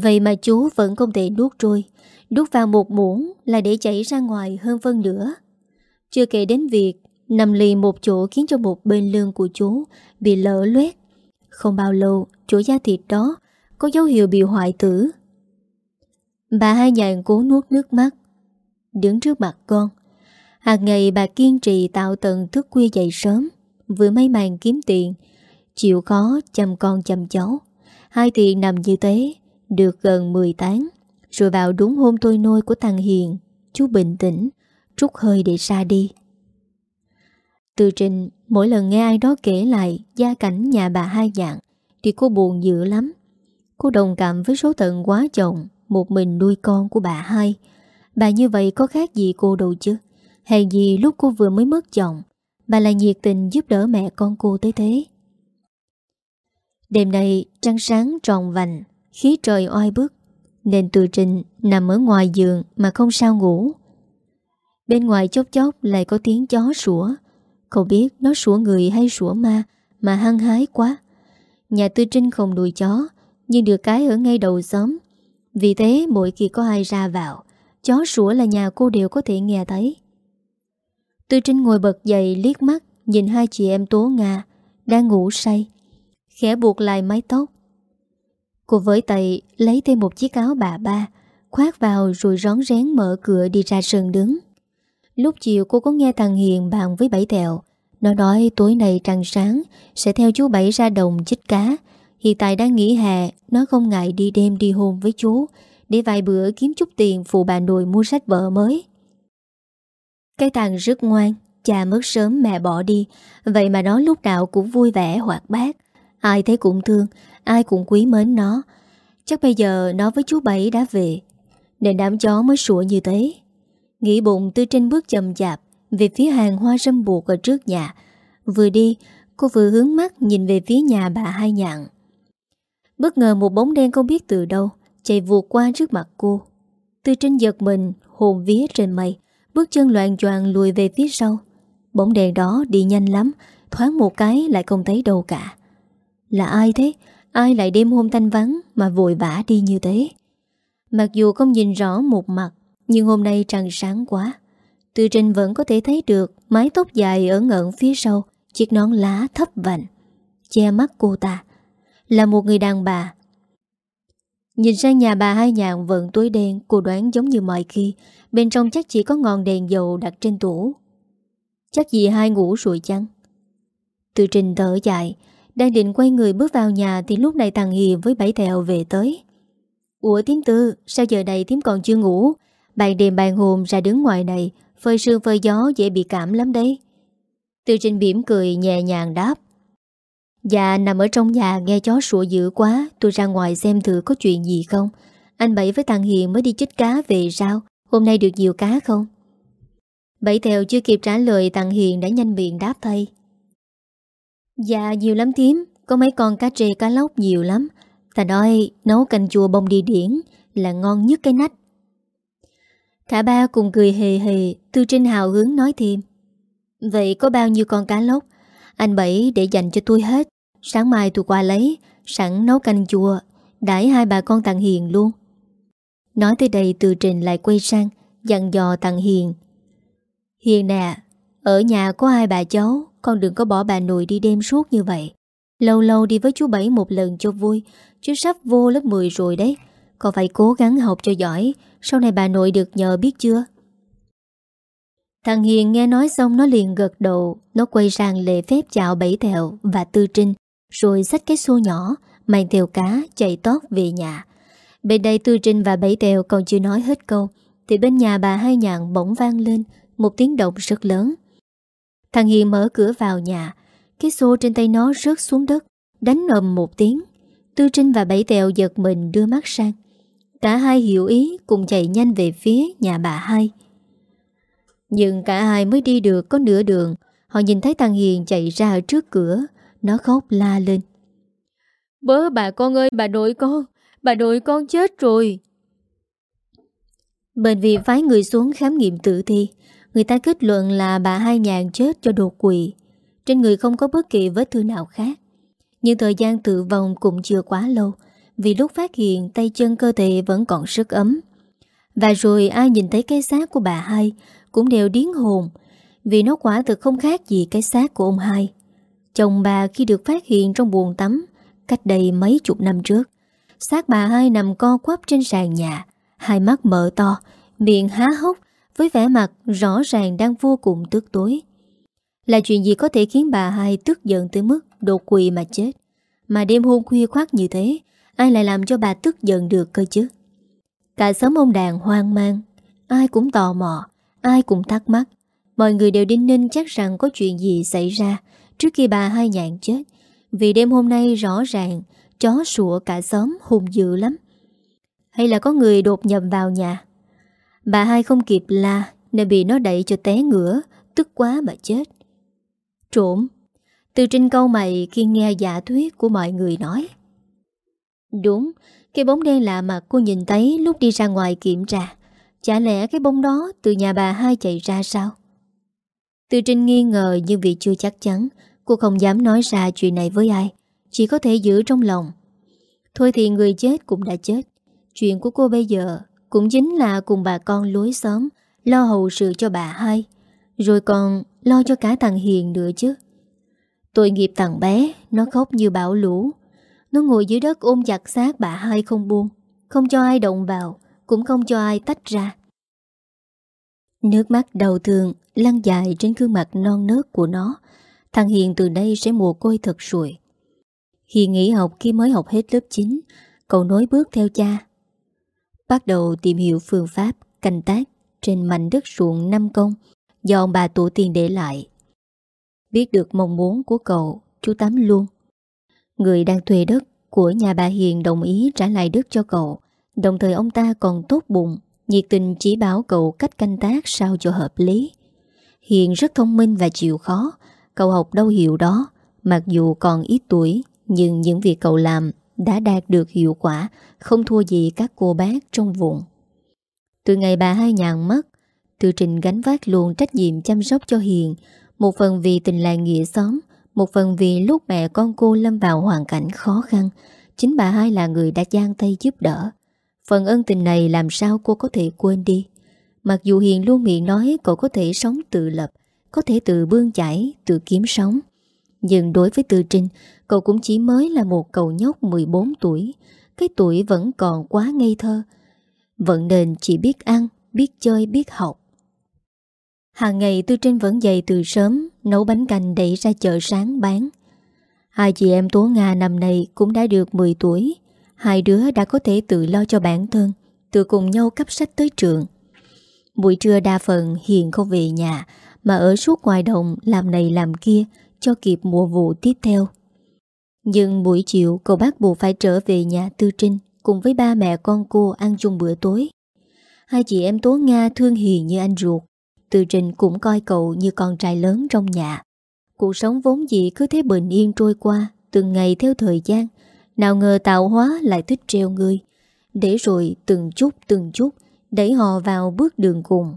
Vậy mà chú vẫn không thể nuốt trôi, đút vào một muỗng là để chảy ra ngoài hơn phân nữa. Chưa kể đến việc nằm lì một chỗ khiến cho một bên lưng của chú bị lỡ loét. Không bao lâu, chỗ da thịt đó có dấu hiệu bị hoại tử. Bà hai nhàn cố nuốt nước mắt, đứng trước mặt con, Hàng ngày bà kiên trì tạo tận thức khuya dậy sớm Vừa may màn kiếm tiền Chịu khó chăm con chăm cháu. Hai tiền nằm như thế Được gần 10 tháng Rồi vào đúng hôm tôi nôi của thằng Hiền Chú bình tĩnh Trút hơi để xa đi. Từ trình Mỗi lần nghe ai đó kể lại Gia cảnh nhà bà hai dạng Thì cô buồn dữ lắm. Cô đồng cảm với số tận quá chồng, Một mình nuôi con của bà hai. Bà như vậy có khác gì cô đâu chứ? Hay gì lúc cô vừa mới mất chồng, Bà lại nhiệt tình giúp đỡ mẹ con cô tới thế? Đêm nay, trăng sáng tròn vành, Khí trời oai bức. Nên từ trình nằm ở ngoài giường Mà không sao ngủ. Bên ngoài chốc chốc lại có tiếng chó sủa. Không biết nó sủa người hay sủa ma, Mà hăng hái quá. Nhà tư trinh không nuôi chó, Nhưng được cái ở ngay đầu xóm. Vì thế mỗi khi có ai ra vào, Chó sủa là nhà cô đều có thể nghe thấy. Tư trinh ngồi bật dậy liếc mắt, Nhìn hai chị em Tố Nga Đang ngủ say, Khẽ buộc lại mái tóc. Cô với tay lấy thêm một chiếc áo bà ba Khoát vào rồi rón rén mở cửa đi ra sân đứng. Lúc chiều cô có nghe thằng Hiền bàn với Bảy Tẹo Nó nói tối nay trăng sáng, Sẽ theo chú Bảy ra đồng chích cá. Hiện tại đang nghỉ hè, Nó không ngại đi đêm đi hôn với chú, Để vài bữa kiếm chút tiền phụ bà nội mua sách vợ mới. Cái thằng rất ngoan, Cha mất sớm mẹ bỏ đi, Vậy mà nó lúc nào cũng vui vẻ hoạt bát. Ai thấy cũng thương, Ai cũng quý mến nó. Chắc bây giờ nó với chú Bảy đã về, Nên đám chó mới sủa như thế. Nghĩ bụng, tư trên bước chậm chạp, Về phía hàng hoa râm buộc ở trước nhà. Vừa đi, Cô vừa hướng mắt nhìn về phía nhà bà hai nhạn. Bất ngờ một bóng đen không biết từ đâu Chạy vụt qua trước mặt cô. Tư trên giật mình, Hồn vía trên mây, Bước chân loạn choạng lùi về phía sau. Bóng đèn đó đi nhanh lắm, Thoáng một cái lại không thấy đâu cả. Là ai thế? Ai lại đêm hôm thanh vắng Mà vội vã đi như thế? Mặc dù không nhìn rõ một mặt nhưng hôm nay trăng sáng quá, Từ trên vẫn có thể thấy được Mái tóc dài ở ngợn phía sau, Chiếc nón lá thấp vành, Che mắt cô ta, Là một người đàn bà. Nhìn sang nhà bà, hai nhạn vẫn tối đen, Cô đoán giống như mọi khi, Bên trong chắc chỉ có ngọn đèn dầu đặt trên tủ. Chắc gì hai ngủ rồi chăng? Từ trình thở dài, Đang định quay người bước vào nhà Thì lúc này thằng Hiền với bảy tèo về tới. Ủa tím tư, Sao giờ này tím còn chưa ngủ? Bạn đêm bàn hồn ra đứng ngoài này, Phơi sương phơi gió dễ bị cảm lắm đấy. Từ Trinh bỉm cười nhẹ nhàng đáp. Dạ nằm ở trong nhà, nghe chó sủa dữ quá, Tôi ra ngoài xem thử có chuyện gì không? Anh Bảy với thằng Hiền mới đi chích cá về sao? Hôm nay được nhiều cá không? Bảy Tèo chưa kịp trả lời Thằng Hiền đã nhanh miệng đáp thay. Dạ nhiều lắm tím, Có mấy con cá trê cá lóc nhiều lắm. Thà nói, nấu canh chua bông đi điển Là ngon nhất cái nách. Cả ba cùng cười hề hề Tư Trinh hào hứng nói thêm. Vậy có bao nhiêu con cá lóc? Anh Bảy để dành cho tôi hết. Sáng mai tôi qua lấy, Sẵn nấu canh chua. Đãi hai bà con tặng Hiền luôn. Nói tới đây Tư Trình lại quay sang, Dặn dò tặng Hiền. Hiền nè, Ở nhà có hai bà cháu, Con đừng có bỏ bà nội đi đêm suốt như vậy. Lâu lâu đi với chú Bảy một lần cho vui Chứ sắp vô lớp 10 rồi đấy. Con phải cố gắng học cho giỏi sau này bà nội được nhờ biết chưa? Thằng Hiền nghe nói xong nó liền gật đầu, Nó quay sang lệ phép chào Bảy Tèo và Tư Trinh, Rồi xách cái xô nhỏ, Mang theo cá, chạy tót về nhà. Bên đây Tư Trinh và Bảy Tèo còn chưa nói hết câu, Thì bên nhà bà hai nhạn bỗng vang lên Một tiếng động rất lớn. Thằng Hiền mở cửa vào nhà, Cái xô trên tay nó rớt xuống đất, Đánh ầm một tiếng. Tư Trinh và Bảy Tèo giật mình đưa mắt sang. Cả hai hiểu ý cùng chạy nhanh về phía nhà bà hai. Nhưng cả hai mới đi được có nửa đường Họ nhìn thấy thằng Hiền chạy ra ở trước cửa Nó khóc la lên. Bớ bà con ơi bà nội con Bà nội con chết rồi. Bệnh viện phái người xuống khám nghiệm tử thi Người ta kết luận là bà hai nhàn chết do đột quỵ. Trên người không có bất kỳ vết thương nào khác. Nhưng thời gian tử vong cũng chưa quá lâu vì lúc phát hiện tay chân cơ thể vẫn còn sức ấm. Và rồi ai nhìn thấy cái xác của bà hai Cũng đều điến hồn, Vì nó quả thực không khác gì cái xác của ông hai. Chồng bà khi được phát hiện trong buồng tắm Cách đây mấy chục năm trước, xác bà hai nằm co quắp trên sàn nhà, Hai mắt mở to, Miệng há hốc Với vẻ mặt rõ ràng đang vô cùng tức tối. Là chuyện gì có thể khiến bà hai tức giận tới mức đột quỵ mà chết? Mà đêm hôn khuya khoát như thế Ai lại làm cho bà tức giận được cơ chứ? Cả xóm ông đàn hoang mang. Ai cũng tò mò, Ai cũng thắc mắc. Mọi người đều đinh ninh chắc rằng có chuyện gì xảy ra Trước khi bà hai nhạn chết. Vì đêm hôm nay rõ ràng, Chó sủa cả xóm hùng dữ lắm. Hay là có người đột nhập vào nhà? Bà hai không kịp la, Nên bị nó đẩy cho té ngửa, Tức quá mà chết. Trộm. Từ trên câu mày khi nghe giả thuyết của mọi người nói Đúng, Cái bóng đen lạ mà cô nhìn thấy lúc đi ra ngoài kiểm tra. Chả lẽ cái bóng đó từ nhà bà hai chạy ra sao? Từ Trinh nghi ngờ nhưng vì chưa chắc chắn, Cô không dám nói ra chuyện này với ai, Chỉ có thể giữ trong lòng. Thôi thì người chết cũng đã chết. Chuyện của cô bây giờ Cũng chính là cùng bà con lối xóm Lo hậu sự cho bà hai, Rồi còn lo cho cả thằng Hiền nữa chứ. Tội nghiệp thằng bé, Nó khóc như bão lũ. Nó ngồi dưới đất ôm chặt xác bà hai không buông Không cho ai động vào Cũng không cho ai tách ra Nước mắt đầu thường lăn dài trên gương mặt non nớt của nó Thằng Hiền từ đây sẽ mồ côi thật sụi. Hiền nghỉ học khi mới học hết lớp 9 Cậu nối bước theo cha Bắt đầu tìm hiểu phương pháp canh tác trên mảnh đất ruộng năm công do ông bà tổ tiên để lại. Biết được mong muốn của cậu, chú Tám luôn. Người đang thuê đất của nhà bà Hiền đồng ý trả lại đất cho cậu, đồng thời ông ta còn tốt bụng, nhiệt tình chỉ bảo cậu cách canh tác sao cho hợp lý. Hiền rất thông minh và chịu khó, cậu học đâu hiểu đó, mặc dù còn ít tuổi, nhưng những việc cậu làm đã đạt được hiệu quả, không thua gì các cô bác trong vùng. Từ ngày bà hai nhàn mất, Từ Trình gánh vác luôn trách nhiệm chăm sóc cho Hiền, một phần vì tình làng nghĩa xóm, một phần vì lúc mẹ con cô lâm vào hoàn cảnh khó khăn, chính bà hai là người đã gian tay giúp đỡ. Phần ân tình này làm sao cô có thể quên đi. Mặc dù Hiền luôn miệng nói cậu có thể sống tự lập, có thể tự bươn chải, tự kiếm sống. Nhưng đối với Tư Trinh, cậu cũng chỉ mới là một cậu nhóc 14 tuổi. Cái tuổi vẫn còn quá ngây thơ. Vẫn nên chỉ biết ăn, biết chơi, biết học. Hàng ngày Tư Trinh vẫn dậy từ sớm, nấu bánh canh đẩy ra chợ sáng bán. Hai chị em Tố Nga năm nay cũng đã được 10 tuổi. Hai đứa đã có thể tự lo cho bản thân, tự cùng nhau cấp sách tới trường. Buổi trưa đa phần Hiền không về nhà, mà ở suốt ngoài đồng làm này làm kia cho kịp mùa vụ tiếp theo. Nhưng buổi chiều cậu bác buộc phải trở về nhà Tư Trinh cùng với ba mẹ con cô ăn chung bữa tối. Hai chị em Tố Nga thương Hiền như anh ruột. Từ trình cũng coi cậu như con trai lớn trong nhà. Cuộc sống vốn dĩ cứ thế bình yên trôi qua, từng ngày theo thời gian. Nào ngờ tạo hóa lại thích treo người. Để rồi từng chút từng chút đẩy họ vào bước đường cùng.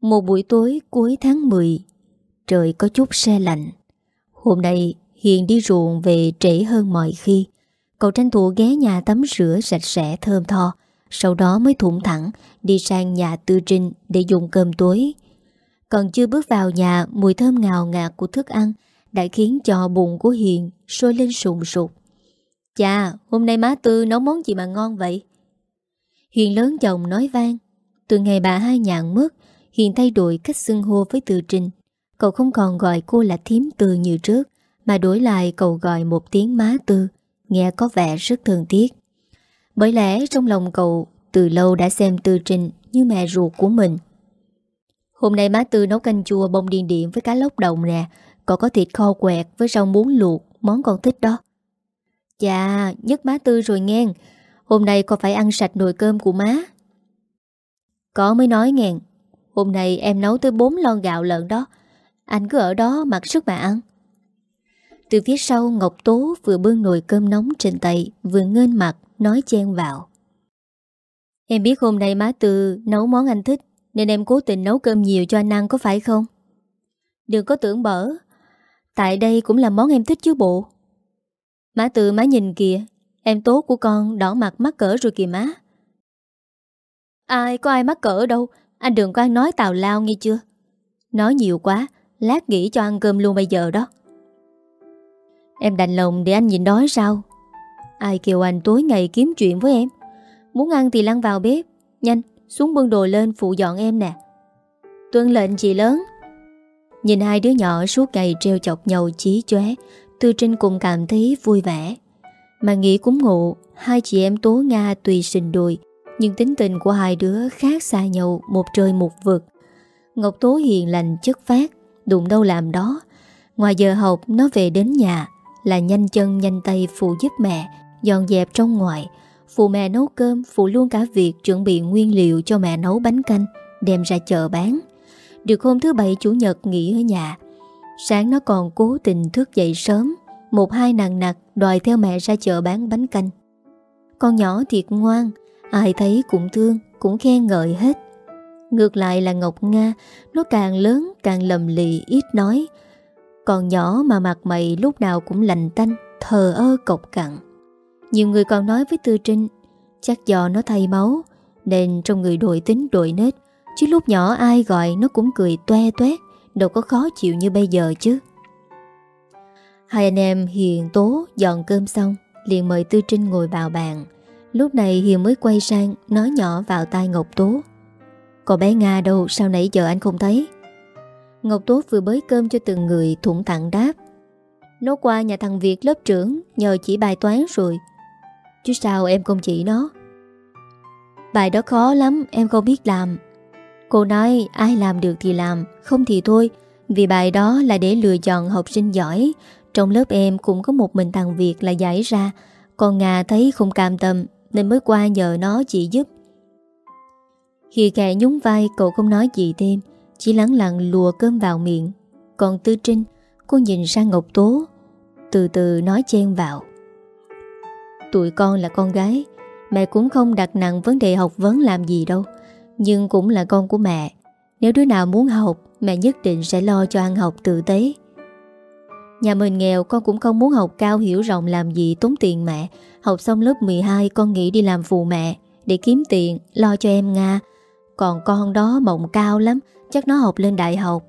Một buổi tối cuối tháng 10 Trời có chút xe lạnh Hôm nay Hiền đi ruộng về trễ hơn mọi khi Cậu tranh thủ ghé nhà tắm rửa sạch sẽ thơm tho sau đó mới thủng thẳng, Đi sang nhà tư trinh để dùng cơm tối. Còn chưa bước vào nhà, Mùi thơm ngào ngạt của thức ăn Đã khiến cho bụng của Hiền Sôi lên sùng sụt Chà, hôm nay má Tư nấu món gì mà ngon vậy? Hiền lớn chồng nói vang. Từ ngày bà hai nhạn mất, Hiền thay đổi cách xưng hô với Từ Trinh. Cậu không còn gọi cô là thím Tư như trước, Mà đổi lại cậu gọi một tiếng má Tư, Nghe có vẻ rất thương tiếc. Bởi lẽ trong lòng cậu, Từ lâu đã xem Tư Trinh Như mẹ ruột của mình. Hôm nay má Tư nấu canh chua bông điên điện Với cá lóc đồng nè còn có thịt kho quẹt với rau muống luộc, Món con thích đó. Chà nhất má Tư rồi nghe Hôm nay con phải ăn sạch nồi cơm của má. Có mới nói ngàn, Hôm nay em nấu tới 4 lon gạo lợn đó, Anh cứ ở đó mặc sức mà ăn. Từ phía sau, Ngọc Tố vừa bưng nồi cơm nóng trên tay, Vừa ngên mặt nói chen vào. Em biết hôm nay má Tư nấu món anh thích, Nên em cố tình nấu cơm nhiều cho anh ăn có phải không? Đừng có tưởng bở. Tại đây cũng là món em thích chứ bộ. Má Tư, má nhìn kìa. Em Tố của con đỏ mặt mắc cỡ rồi kìa má. Ai, có ai mắc cỡ đâu. Anh đừng có ăn nói tào lao nghe chưa? Nói nhiều quá, Lát nghỉ cho ăn cơm luôn bây giờ đó. Em đành lòng để anh nhìn đói sao? Ai kêu anh tối ngày kiếm chuyện với em? Muốn ăn thì lăn vào bếp. Nhanh, xuống bưng đồ lên phụ dọn em nè. Tuân lệnh chị lớn. Nhìn hai đứa nhỏ suốt ngày treo chọc nhau chí chóe, Tư Trinh cũng cảm thấy vui vẻ. Mà nghĩ cũng ngộ, Hai chị em Tố Nga tùy sinh đùi nhưng tính tình của hai đứa khác xa nhau Một trời một vực. Ngọc Tố hiền lành chất phát Đụng đâu làm đó. Ngoài giờ học, nó về đến nhà, Là nhanh chân nhanh tay phụ giúp mẹ. Dọn dẹp trong ngoài. Phụ mẹ nấu cơm, Phụ luôn cả việc chuẩn bị nguyên liệu cho mẹ nấu bánh canh, Đem ra chợ bán. Được hôm thứ bảy chủ nhật nghỉ ở nhà, Sáng nó còn cố tình thức dậy sớm, Một hai nặng nặc đòi theo mẹ ra chợ bán bánh canh. Con nhỏ thiệt ngoan, Ai thấy cũng thương, Cũng khen ngợi hết. Ngược lại là Ngọc Nga, Nó càng lớn càng lầm lì, ít nói. Còn nhỏ mà mặt mày lúc nào cũng lành tanh, Thờ ơ cộc cặn. Nhiều người còn nói với Tư Trinh, Chắc do nó thay máu, Nên trong người đổi tính đổi nết, Chứ lúc nhỏ ai gọi nó cũng cười toe toét, Đâu có khó chịu như bây giờ chứ. Hai anh em Hiền Tố dọn cơm xong, liền mời Tư Trinh ngồi vào bàn. Lúc này Hiền mới quay sang, Nói nhỏ vào tai Ngọc Tố Còn bé Nga đâu, sao nãy giờ anh không thấy? Ngọc Tố vừa bới cơm cho từng người thủng thẳng đáp, Nó qua nhà thằng Việt lớp trưởng, Nhờ chỉ bài toán rồi Chứ sao em không chỉ nó? Bài đó khó lắm, Em không biết làm. Cô nói, ai làm được thì làm, Không thì thôi. Vì bài đó là để lựa chọn học sinh giỏi. Trong lớp em cũng có một mình thằng Việt là giải ra. Còn Nga thấy không cam tâm, Nên mới qua nhờ nó chỉ giúp. Khi kẻ nhún vai, cậu không nói gì thêm, Chỉ lắng lặng lùa cơm vào miệng. Còn Tư Trinh, Cô nhìn sang Ngọc Tố, Từ từ nói chen vào. Tụi con là con gái, Mẹ cũng không đặt nặng vấn đề học vấn làm gì đâu, Nhưng cũng là con của mẹ. Nếu đứa nào muốn học, Mẹ nhất định sẽ lo cho ăn học tử tế. Nhà mình nghèo, con cũng không muốn học cao hiểu rộng làm gì tốn tiền mẹ. Học xong lớp 12 con nghĩ đi làm phụ mẹ, Để kiếm tiền, lo cho em Nga. Còn con đó mộng cao lắm, Chắc nó học lên đại học.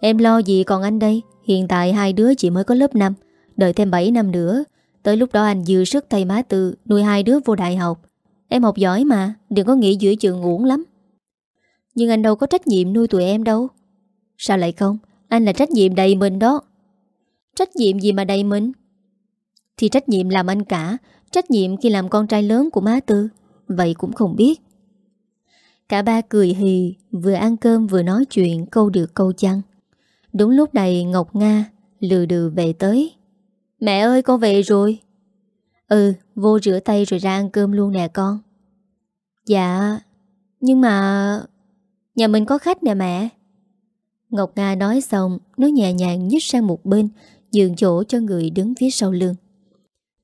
Em lo gì còn anh đây? Hiện tại hai đứa chỉ mới có lớp 5 Đợi thêm 7 năm nữa Tới lúc đó anh dư sức thay má tư, Nuôi hai đứa vô đại học. Em học giỏi mà, Đừng có nghĩ giữa trường uổng lắm. Nhưng anh đâu có trách nhiệm nuôi tụi em đâu. Sao lại không? Anh là trách nhiệm đầy mình đó. Trách nhiệm gì mà đầy mình? Thì trách nhiệm làm anh cả. Trách nhiệm khi làm con trai lớn của má tư. Vậy cũng không biết. Cả ba cười hì, Vừa ăn cơm vừa nói chuyện câu được câu chăng. Đúng lúc này Ngọc Nga Lừa đừ về tới. Mẹ ơi, con về rồi. Ừ vô rửa tay rồi ra ăn cơm luôn nè con. Dạ Nhưng mà Nhà mình có khách nè mẹ. Ngọc Nga nói xong, Nó nhẹ nhàng nhích sang một bên Dường chỗ cho người đứng phía sau lưng.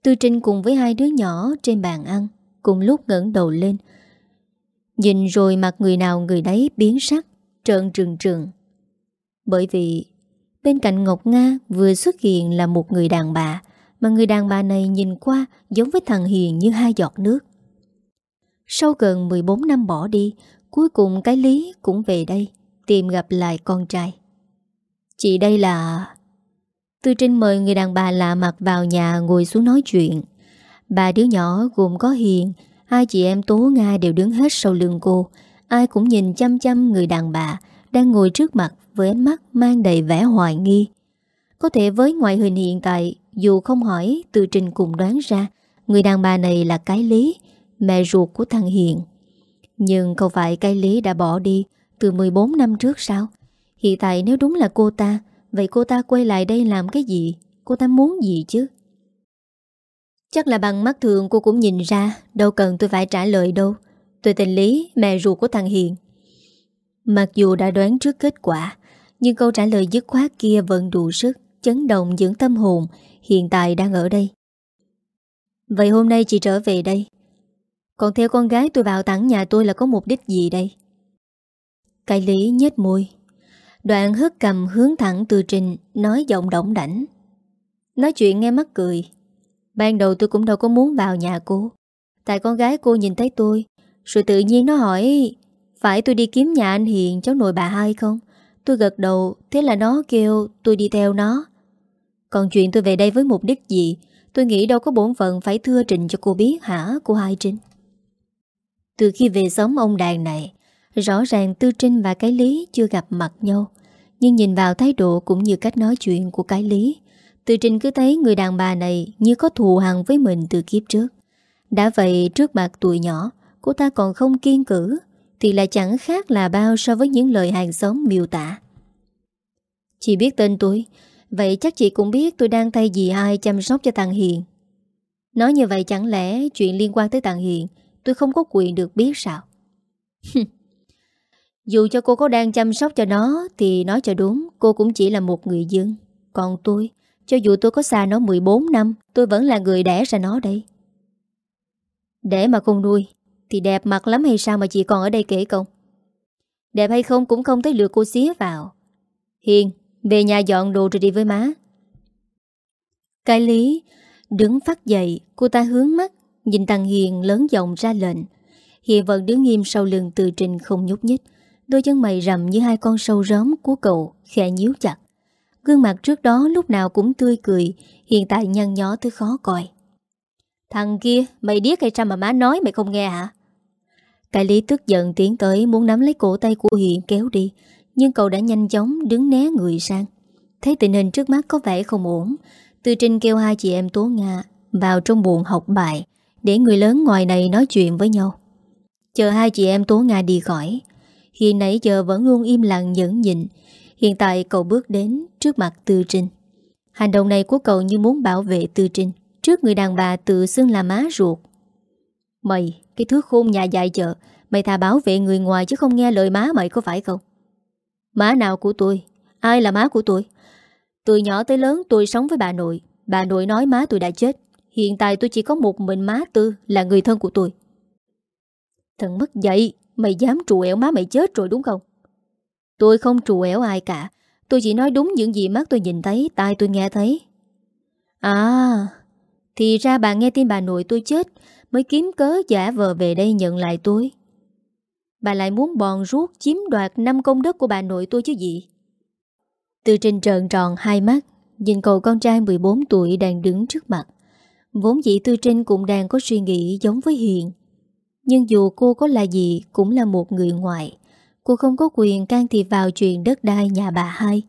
Tư Trinh cùng với hai đứa nhỏ Trên bàn ăn, Cùng lúc ngẩng đầu lên. Nhìn rồi mặt người nào người đấy biến sắc, Trợn trừng trừng. Bởi vì Bên cạnh Ngọc Nga vừa xuất hiện là một người đàn bà, Mà người đàn bà này nhìn qua giống với thằng Hiền như hai giọt nước. Sau gần 14 năm bỏ đi, Cuối cùng cái Lý cũng về đây, Tìm gặp lại con trai. Chị đây là... Tư Trinh mời người đàn bà lạ mặt vào nhà ngồi xuống nói chuyện. Ba đứa nhỏ gồm có Hiền, Hai chị em Tố Nga đều đứng hết sau lưng cô. Ai cũng nhìn chăm chăm người đàn bà đang ngồi trước mặt với ánh mắt mang đầy vẻ hoài nghi. Có thể với ngoại hình hiện tại, dù không hỏi, từ trình cùng đoán ra, người đàn bà này là cái lý, mẹ ruột của thằng Hiền. Nhưng không phải cái lý đã bỏ đi từ 14 năm trước sao? Hiện tại nếu đúng là cô ta, vậy cô ta quay lại đây làm cái gì? Cô ta muốn gì chứ? Chắc là bằng mắt thường cô cũng nhìn ra, đâu cần tôi phải trả lời đâu. Tôi tình lý, mẹ ruột của thằng Hiền. Mặc dù đã đoán trước kết quả, nhưng câu trả lời dứt khoát kia vẫn đủ sức Chấn động dưỡng tâm hồn Hiện tại đang ở đây. Vậy hôm nay chị trở về đây. Còn theo con gái tôi vào tặng nhà tôi là có mục đích gì đây? Cái lý nhếch môi. Đoạn hất cầm hướng thẳng từ trình Nói giọng động đảnh. Nói chuyện nghe mắc cười. Ban đầu tôi cũng đâu có muốn vào nhà cô. Tại con gái cô nhìn thấy tôi Rồi tự nhiên nó hỏi phải tôi đi kiếm nhà anh Hiền, cháu nội bà hai không? Tôi gật đầu, Thế là nó kêu tôi đi theo nó. Còn chuyện tôi về đây với mục đích gì? Tôi nghĩ đâu có bổn phận phải thưa trình cho cô biết hả, cô Hai Trinh? Từ khi về sống ông đàn này, Rõ ràng Tư Trinh và cái Lý chưa gặp mặt nhau. Nhưng nhìn vào thái độ cũng như cách nói chuyện của cái Lý, Tư Trinh cứ thấy người đàn bà này như có thù hằn với mình từ kiếp trước. Đã vậy trước mặt tuổi nhỏ, Cô ta còn không kiên cử thì lại chẳng khác là bao so với những lời hàng xóm miêu tả. Chị biết tên tôi, vậy chắc chị cũng biết tôi đang thay dì ai chăm sóc cho thằng Hiền. Nói như vậy chẳng lẽ chuyện liên quan tới thằng Hiền tôi không có quyền được biết sao? Dù cho cô có đang chăm sóc cho nó thì nói cho đúng cô cũng chỉ là một người dân. Còn tôi, cho dù tôi có xa nó 14 năm, tôi vẫn là người đẻ ra nó đây. Để mà không nuôi, thì đẹp mặt lắm hay sao mà chị còn ở đây kể công Đẹp hay không cũng không tới lượt cô xía vào. Hiền, Về nhà dọn đồ rồi đi với má. Cái lý Đứng phát dậy, Cô ta hướng mắt, Nhìn thằng Hiền lớn giọng ra lệnh. Hiền vẫn đứng nghiêm sau lưng từ trình không nhúc nhích. Đôi chân mày rầm như hai con sâu róm của cậu, Khẽ nhíu chặt. Gương mặt trước đó lúc nào cũng tươi cười, Hiện tại nhăn nhó tới khó coi. Thằng kia, Mày điếc hay sao mà má nói mày không nghe hả? Cải lý tức giận tiến tới Muốn nắm lấy cổ tay của Hiền kéo đi, Nhưng cậu đã nhanh chóng đứng né người sang. Thấy tình hình trước mắt có vẻ không ổn Từ Trinh kêu hai chị em Tố Nga Vào trong buồn học bài Để người lớn ngoài này nói chuyện với nhau. Chờ hai chị em Tố Nga đi khỏi, Hiền nãy giờ vẫn luôn im lặng nhẫn nhịn. Hiện tại cậu bước đến trước mặt Tư Trinh. Hành động này của cậu như muốn bảo vệ Tư Trinh. Trước người đàn bà tự xưng là má ruột Mày, cái thứ khôn nhà dài chợ. Mày thà bảo vệ người ngoài chứ không nghe lời má mày có phải không? Má nào của tôi? Ai là má của tôi? Từ nhỏ tới lớn tôi sống với bà nội. Bà nội nói má tôi đã chết. Hiện tại tôi chỉ có một mình má Tư Là người thân của tôi. Thằng mất dậy Mày dám trù ẻo má mày chết rồi đúng không? Tôi không trù ẻo ai cả. Tôi chỉ nói đúng những gì mắt tôi nhìn thấy Tai tôi nghe thấy. À Thì ra bà nghe tin bà nội tôi chết. Mới kiếm cớ giả vờ về đây nhận lại tôi. Bà lại muốn bòn rút chiếm đoạt năm công đất của bà nội tôi chứ gì? Từ trên trợn tròn hai mắt, Nhìn cậu con trai 14 tuổi đang đứng trước mặt. Vốn dĩ Tư Trinh cũng đang có suy nghĩ giống với Hiền. Nhưng dù cô có là gì cũng là một người ngoại. Cô không có quyền can thiệp vào chuyện đất đai nhà bà hai.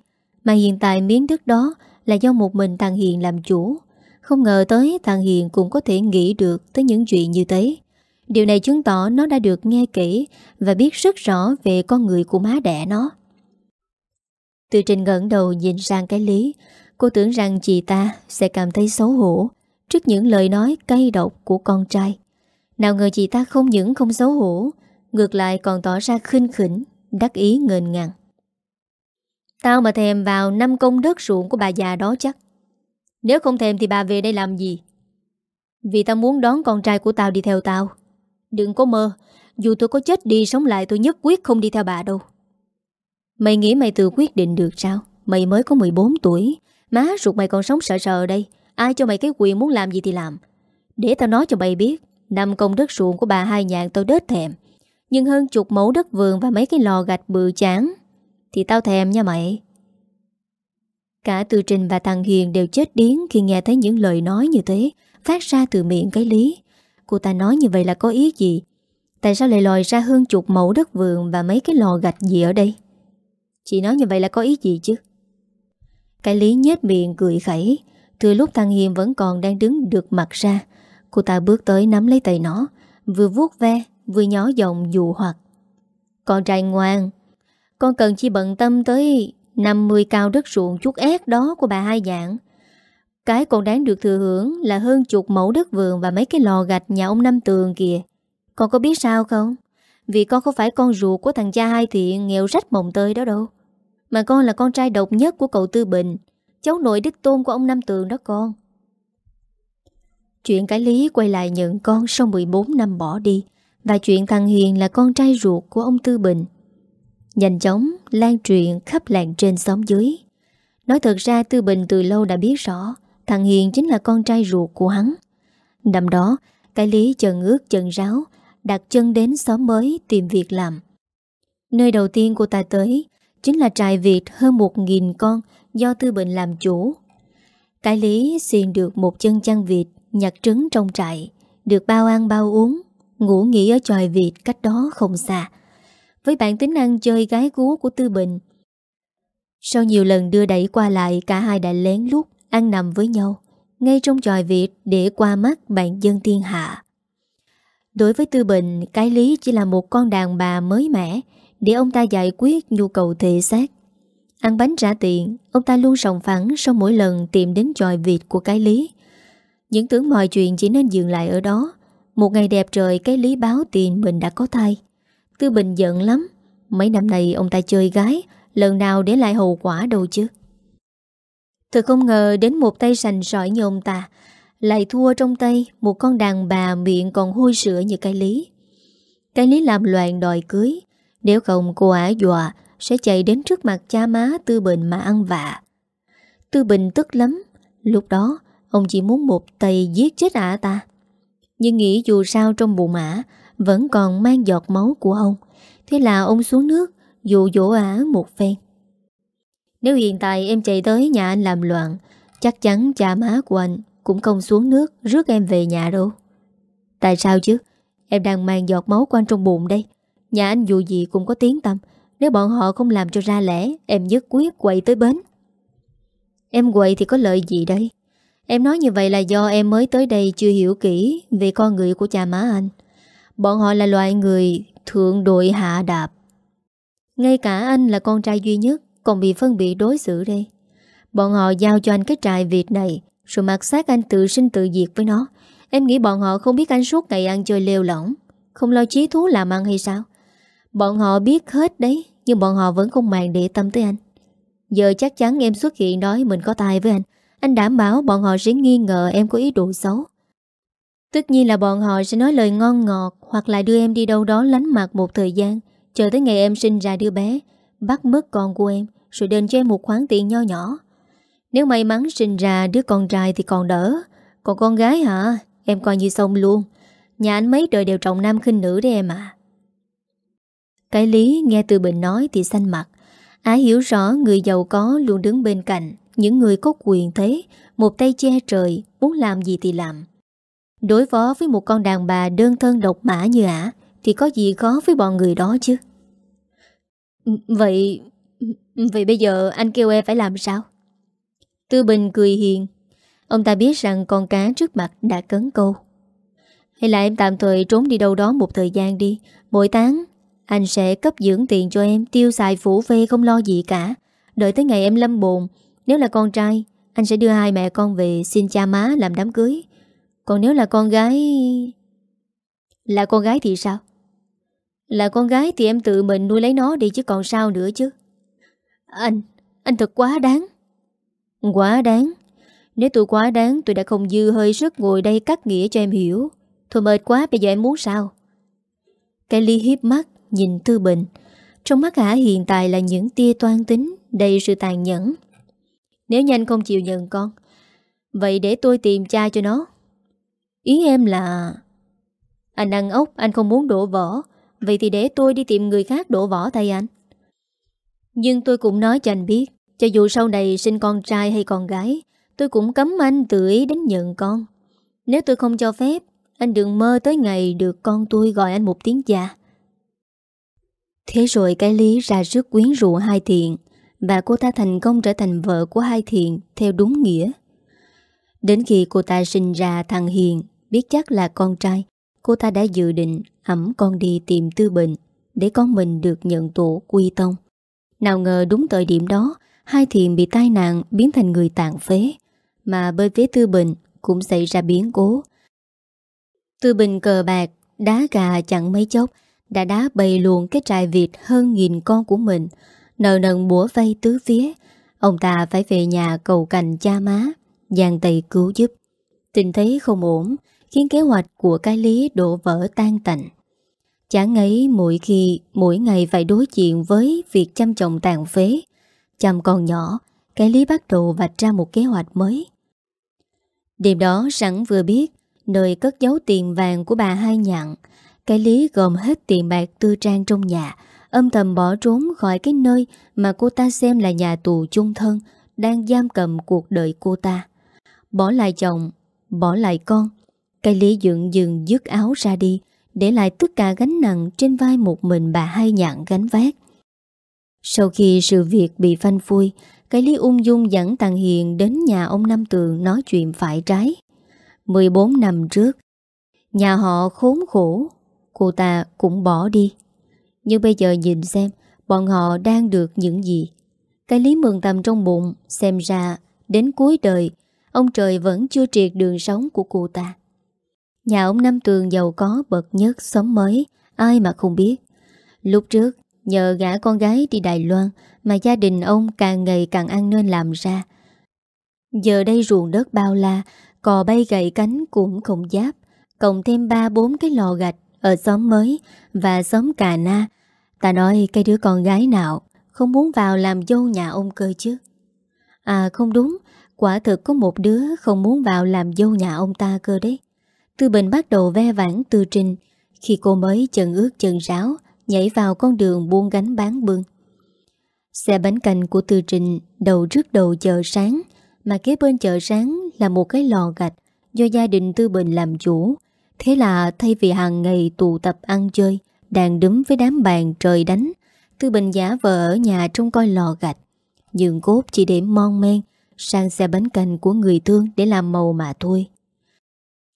Mà hiện tại miếng đất đó là do một mình thằng Hiền làm chủ. Không ngờ tới thằng Hiền cũng có thể nghĩ được tới những chuyện như thế. Điều này chứng tỏ nó đã được nghe kỹ Và biết rất rõ về con người của má đẻ nó. Từ trình ngẩn đầu nhìn sang cái lý, Cô tưởng rằng chị ta sẽ cảm thấy xấu hổ Trước những lời nói cay độc của con trai. Nào ngờ chị ta không những không xấu hổ, Ngược lại còn tỏ ra khinh khỉnh, Đắc ý ngền ngàng Tao mà thèm vào năm công đất ruộng của bà già đó chắc. Nếu không thèm thì bà về đây làm gì? Vì tao muốn đón con trai của tao đi theo tao. Đừng có mơ, Dù tôi có chết đi, sống lại tôi nhất quyết không đi theo bà đâu. Mày nghĩ mày tự quyết định được sao? Mày mới có 14 tuổi. Má ruột mày còn sống sợ sợ đây. Ai cho mày cái quyền muốn làm gì thì làm. Để tao nói cho mày biết, Năm công đất ruộng của bà hai nhạc tao đết thèm. Nhưng hơn chục mẫu đất vườn và mấy cái lò gạch bự chán. Thì tao thèm nha mày. Cả Từ Trình và thằng Hiền đều chết điến khi nghe thấy những lời nói như thế phát ra từ miệng cái lý. Cô ta nói như vậy là có ý gì? Tại sao lại lòi ra hơn chục mẫu đất vườn và mấy cái lò gạch gì ở đây? Chị nói như vậy là có ý gì chứ? Cái lý nhếch miệng cười khẩy. Từ lúc thằng Hiền vẫn còn đang đứng được mặt ra, cô ta bước tới nắm lấy tay nó, vừa vuốt ve vừa nhỏ giọng dụ hoặc. Con trai ngoan, con cần chỉ bận tâm tới 50 cao đất ruộng chút ép đó của bà hai dạng. Cái còn đáng được thừa hưởng là hơn chục mẫu đất vườn và mấy cái lò gạch nhà ông Năm Tường kìa. Con có biết sao không? Vì con không phải con ruột của thằng cha hai thiện nghèo rách mộng tơi đó đâu. Mà con là con trai độc nhất của cậu Tư Bình, cháu nội đích tôn của ông Năm Tường đó con. Chuyện cái lý quay lại nhận con sau 14 năm bỏ đi và chuyện thằng Hiền là con trai ruột của ông Tư Bình Nhanh chóng lan truyền khắp làng trên xóm dưới. Nói thật ra, Tư Bình từ lâu đã biết rõ, Thằng Hiền chính là con trai ruột của hắn. Năm đó, Cái lý chân ước chân ráo Đặt chân đến xóm mới tìm việc làm. Nơi đầu tiên cô ta tới Chính là trại vịt hơn một nghìn con Do Tư Bình làm chủ. Cái lý xin được một chân chăn vịt Nhặt trứng trong trại, Được bao ăn bao uống, Ngủ nghỉ ở tròi vịt cách đó không xa. Với bản tính ăn chơi gái gú của Tư Bình. Sau nhiều lần đưa đẩy qua lại, Cả hai đã lén lút Ăn nằm với nhau, Ngay trong tròi việt để qua mắt bạn dân thiên hạ. Đối với Tư Bình, Cái lý chỉ là một con đàn bà mới mẻ Để ông ta giải quyết nhu cầu thể xác. Ăn bánh trả tiền, Ông ta luôn sòng phẳng sau mỗi lần tìm đến tròi vịt của cái lý. Những tưởng mọi chuyện chỉ nên dừng lại ở đó. Một ngày đẹp trời, cái lý báo tiền mình đã có thai. Tư Bình giận lắm. Mấy năm nay ông ta chơi gái, Lần nào để lại hậu quả đâu chứ? Thật không ngờ đến một tay sành sỏi như ông ta, Lại thua trong tay Một con đàn bà miệng còn hôi sữa như cái lý. Cái lý làm loạn đòi cưới, Nếu không cô ả dọa Sẽ chạy đến trước mặt cha má Tư Bình mà ăn vạ. Tư Bình tức lắm, Lúc đó ông chỉ muốn một tay giết chết ả ta. Nhưng nghĩ dù sao trong bụng ả vẫn còn mang giọt máu của ông. Thế là ông xuống nước, Dụ dỗ ả một phen. Nếu hiện tại em chạy tới nhà anh làm loạn, Chắc chắn cha má của anh Cũng không xuống nước rước em về nhà đâu. Tại sao chứ? Em đang mang giọt máu của anh trong bụng đây. Nhà anh dù gì cũng có tiếng tâm Nếu bọn họ không làm cho ra lẽ, Em nhất quyết quậy tới bến. Em quậy thì có lợi gì đây? Em nói như vậy là do em mới tới đây Chưa hiểu kỹ về con người của cha má anh. Bọn họ là loại người Thượng đội hạ đạp. Ngay cả anh là con trai duy nhất Còn bị phân biệt đối xử đây. Bọn họ giao cho anh cái trại Việt này, Rồi mặc xác anh tự sinh tự diệt với nó. Em nghĩ bọn họ không biết anh suốt ngày ăn chơi lêu lỏng, Không lo chí thú làm ăn hay sao? Bọn họ biết hết đấy, Nhưng bọn họ vẫn không màng để tâm tới anh. Giờ chắc chắn em xuất hiện nói mình có tài với anh. Anh đảm bảo bọn họ sẽ nghi ngờ em có ý đồ xấu. Tất nhiên là bọn họ sẽ nói lời ngon ngọt Hoặc là đưa em đi đâu đó lánh mặt một thời gian, Chờ tới ngày em sinh ra đứa bé, Bắt mất con của em, Rồi đền cho em một khoản tiền nho nhỏ. Nếu may mắn sinh ra đứa con trai thì còn đỡ. Còn con gái hả? Em coi như xong luôn. Nhà anh mấy đời đều trọng nam khinh nữ đấy em à Cái lý nghe từ Bình nói thì xanh mặt. Á hiểu rõ người giàu có luôn đứng bên cạnh, Những người có quyền thế, Một tay che trời, Muốn làm gì thì làm. Đối phó với một con đàn bà đơn thân độc mã như ả Thì có gì khó với bọn người đó chứ? Vậy Vậy bây giờ anh kêu em phải làm sao? Tư Bình cười hiền. Ông ta biết rằng con cá trước mặt đã cấn câu. Hay là em tạm thời trốn đi đâu đó một thời gian đi. Mỗi tháng Anh sẽ cấp dưỡng tiền cho em Tiêu xài phủ phê không lo gì cả. Đợi tới ngày em lâm bồn Nếu là con trai Anh sẽ đưa hai mẹ con về xin cha má làm đám cưới còn nếu là con gái Là con gái thì sao? Là con gái thì em tự mình nuôi lấy nó đi chứ còn sao nữa chứ. Anh Anh thật quá đáng. Quá đáng. Nếu tôi quá đáng, tôi đã không dư hơi sức ngồi đây cắt nghĩa cho em hiểu. Thôi mệt quá, bây giờ em muốn sao? Kelly ly hiếp mắt, nhìn Thư Bình. Trong mắt ả hiện tại là những tia toan tính, Đầy sự tàn nhẫn. Nếu nhanh không chịu nhận con, Vậy để tôi tìm cha cho nó. Ý em là, Anh ăn ốc, anh không muốn đổ vỏ. Vậy thì để tôi đi tìm người khác đổ vỏ thay anh. Nhưng tôi cũng nói cho anh biết, Cho dù sau này sinh con trai hay con gái, Tôi cũng cấm anh tự ý đến nhận con. Nếu tôi không cho phép, Anh đừng mơ tới ngày được con tôi gọi anh một tiếng cha. Thế rồi cái lý ra sức quyến rũ hai thiện, Và cô ta thành công trở thành vợ của hai thiện Theo đúng nghĩa. Đến khi cô ta sinh ra thằng Hiền Biết chắc là con trai Cô ta đã dự định ẩm con đi tìm tư bệnh Để con mình được nhận tổ quy tông Nào ngờ đúng thời điểm đó Hai thiền bị tai nạn biến thành người tàn phế mà bơi với Tư Bình cũng xảy ra biến cố. Tư Bình cờ bạc, đá gà chẳng mấy chốc, đã đá bầy luồn cái trại Việt hơn nghìn con của mình, nợ nần bủa vây tứ phía. Ông ta phải về nhà cầu cành cha má, dàn tay cứu giúp. Tình thấy không ổn, khiến kế hoạch của cái lý đổ vỡ tan tành. Chẳng ấy mỗi khi, mỗi ngày phải đối diện với việc chăm chồng tàn phế. Chăm còn nhỏ, cái lý bắt đầu vạch ra một kế hoạch mới. Đêm đó sẵn vừa biết Nơi cất giấu tiền vàng của bà hai nhặn Cái lý gồm hết tiền bạc tư trang trong nhà Âm thầm bỏ trốn khỏi cái nơi Mà cô ta xem là nhà tù chung thân Đang giam cầm cuộc đời cô ta Bỏ lại chồng Bỏ lại con cái lý dựng dừng dứt áo ra đi Để lại tất cả gánh nặng Trên vai một mình bà hai nhạn gánh vác Sau khi sự việc bị phanh phui cái Lý ung dung dẫn Tàng Hiền đến nhà ông Năm Tường nói chuyện phải trái. 14 năm trước, nhà họ khốn khổ, cô ta cũng bỏ đi. Nhưng bây giờ nhìn xem, bọn họ đang được những gì. Cái Lý mừng tầm trong bụng, xem ra, đến cuối đời, ông trời vẫn chưa triệt đường sống của cô ta. Nhà ông Năm Tường giàu có bậc nhất sống mới, ai mà không biết. Lúc trước, Nhờ gã con gái đi Đài Loan Mà gia đình ông càng ngày càng ăn nên làm ra. Giờ đây ruộng đất bao la Cò bay gậy cánh cũng không giáp. Cộng thêm ba bốn cái lò gạch Ở xóm mới Và xóm Cà Na Ta nói cái đứa con gái nào Không muốn vào làm dâu nhà ông cơ chứ? À không đúng Quả thực có một đứa không muốn vào làm dâu nhà ông ta cơ đấy. Tư Bình bắt đầu ve vãn Tư Trinh Khi cô mới chân ướt chân ráo, Nhảy vào con đường buôn gánh bán bưng. Xe bánh cành của Tư Trinh Đầu trước đầu chợ sáng, Mà kế bên chợ sáng là một cái lò gạch Do gia đình Tư Bình làm chủ. Thế là thay vì hàng ngày tụ tập ăn chơi Đàn đứng với đám bàn trời đánh, Tư Bình giả vờ ở nhà trông coi lò gạch. Dường cốt chỉ để mon men, Sang xe bánh cành của người thương Để làm màu mà thôi.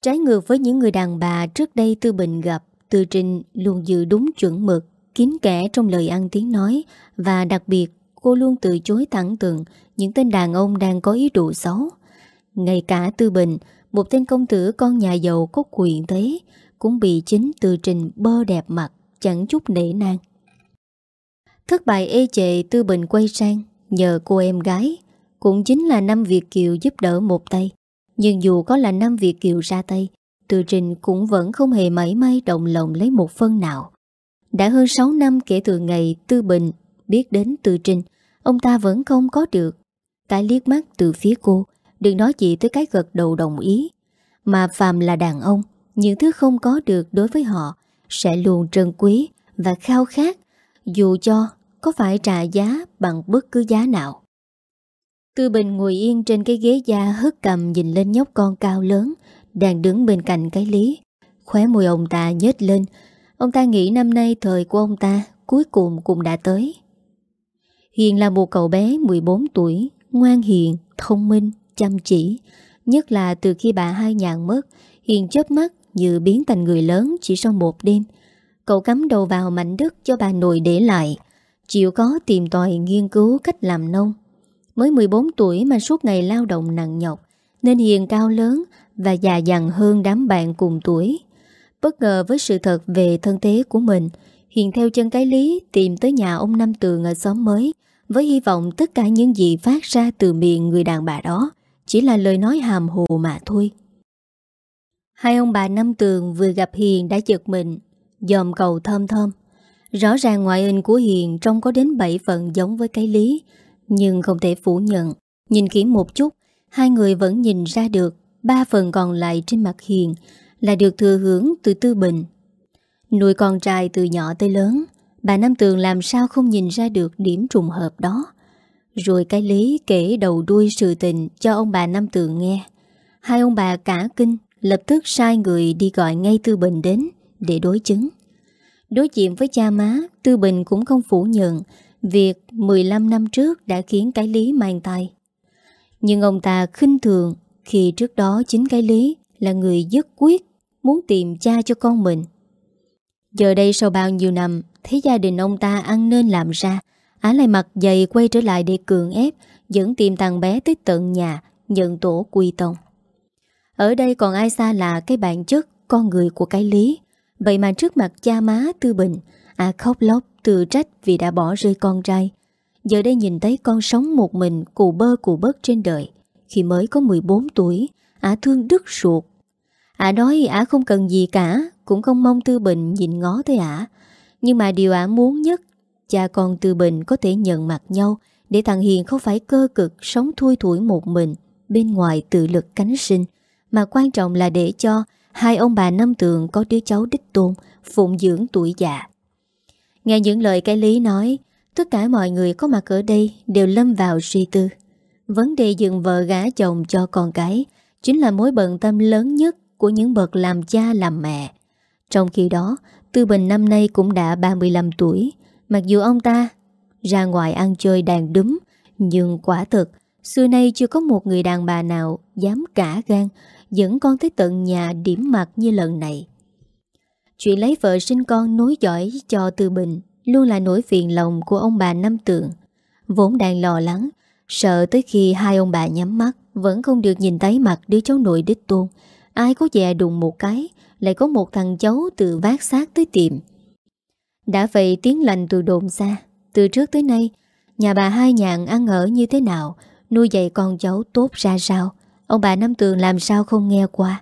Trái ngược với những người đàn bà Trước đây Tư Bình gặp, Tư Trinh luôn giữ đúng chuẩn mực, Kín kẻ trong lời ăn tiếng nói Và đặc biệt cô luôn từ chối thẳng tượng Những tên đàn ông đang có ý đồ xấu. Ngay cả Tư Bình, Một tên công tử con nhà giàu có quyền thế, Cũng bị chính Tư Trinh bơ đẹp mặt, Chẳng chút nể nang. Thất bại ê chệ Tư Bình quay sang, Nhờ cô em gái, Cũng chính là năm Việt Kiều giúp đỡ một tay. Nhưng dù có là năm Việt Kiều ra tay Từ Trình cũng vẫn không hề mảy may động lòng lấy một phân nào. Đã hơn 6 năm kể từ ngày Tư Bình biết đến Từ Trình, Ông ta vẫn không có được. Cái liếc mắt từ phía cô, Đừng nói gì tới cái gật đầu đồng ý. Mà phàm là đàn ông, Những thứ không có được đối với họ Sẽ luôn trân quý Và khao khát, Dù cho có phải trả giá bằng bất cứ giá nào. Tư Bình ngồi yên trên cái ghế da hất cầm nhìn lên nhóc con cao lớn đang đứng bên cạnh cái lý. Khóe môi ông ta nhếch lên. Ông ta nghĩ năm nay thời của ông ta cuối cùng cũng đã tới. Hiền là một cậu bé 14 tuổi, ngoan hiền, thông minh, chăm chỉ. Nhất là từ khi bà hai nhàn mất, Hiền chớp mắt như biến thành người lớn chỉ sau một đêm. Cậu cắm đầu vào mảnh đất cho bà nội để lại. Chịu có tìm tòi nghiên cứu cách làm nông Mới 14 tuổi mà suốt ngày lao động nặng nhọc, Nên Hiền cao lớn Và già dặn hơn đám bạn cùng tuổi. Bất ngờ với sự thật về thân thế của mình, Hiền theo chân cái lý Tìm tới nhà ông Năm Tường ở xóm mới, Với hy vọng tất cả những gì phát ra từ miệng người đàn bà đó Chỉ là lời nói hàm hồ mà thôi. Hai ông bà Năm Tường vừa gặp Hiền đã giật mình, Dòm cầu thơm thơm Rõ ràng ngoại hình của Hiền trông có đến 7 phần giống với cái lý nhưng không thể phủ nhận. Nhìn kỹ một chút Hai người vẫn nhìn ra được Ba phần còn lại trên mặt Hiền Là được thừa hưởng từ Tư Bình. Nuôi con trai từ nhỏ tới lớn Bà Nam Tường làm sao không nhìn ra được điểm trùng hợp đó? Rồi cái lý kể đầu đuôi sự tình cho ông bà Nam Tường nghe. Hai ông bà cả kinh Lập tức sai người đi gọi ngay Tư Bình đến Để đối chứng. Đối diện với cha má, Tư Bình cũng không phủ nhận việc 15 năm trước đã khiến cái lý mang tay. Nhưng ông ta khinh thường khi trước đó chính cái lý là người dứt quyết muốn tìm cha cho con mình. Giờ đây sau bao nhiêu năm, thấy gia đình ông ta ăn nên làm ra, á lại mặt dày quay trở lại để cường ép, dẫn tìm thằng bé tới tận nhà, nhận tổ quy tông. Ở đây còn ai xa là cái bản chất con người của cái lý, Vậy mà trước mặt cha má Tư Bình À khóc lóc tự trách vì đã bỏ rơi con trai. Giờ đây nhìn thấy con sống một mình Cụ bơ cụ bớt trên đời. Khi mới có 14 tuổi, Ả thương đứt ruột. Ả nói Ả không cần gì cả, Cũng không mong Tư Bình nhìn ngó tới Ả. Nhưng mà điều Ả muốn nhất, Cha con Tư Bình có thể nhận mặt nhau Để thằng Hiền không phải cơ cực Sống thui thủi một mình Bên ngoài tự lực cánh sinh, Mà quan trọng là để cho Hai ông bà Năm Tường có đứa cháu đích tôn Phụng dưỡng tuổi già. Nghe những lời cái lý nói, Tất cả mọi người có mặt ở đây Đều lâm vào suy tư. Vấn đề dựng vợ gá chồng cho con cái Chính là mối bận tâm lớn nhất Của những bậc làm cha làm mẹ. Trong khi đó, Tư Bình năm nay cũng đã 35 tuổi. Mặc dù ông ta Ra ngoài ăn chơi đàn đúng Nhưng quả thực, Xưa nay chưa có một người đàn bà nào Dám cả gan Dẫn con tới tận nhà điểm mặt như lần này. Chuyện lấy vợ sinh con nối dõi cho Tư Bình Luôn là nỗi phiền lòng của ông bà Năm Tượng Vốn đang lo lắng, Sợ tới khi hai ông bà nhắm mắt, Vẫn không được nhìn thấy mặt đứa cháu nội đích tôn. Ai có dè đùng một cái, Lại có một thằng cháu từ vác xác tới tiệm Đã vậy tiếng lành từ đồn xa, Từ trước tới nay, Nhà bà hai nhàn ăn ở như thế nào, Nuôi dạy con cháu tốt ra sao? Ông bà Năm Tường làm sao không nghe qua?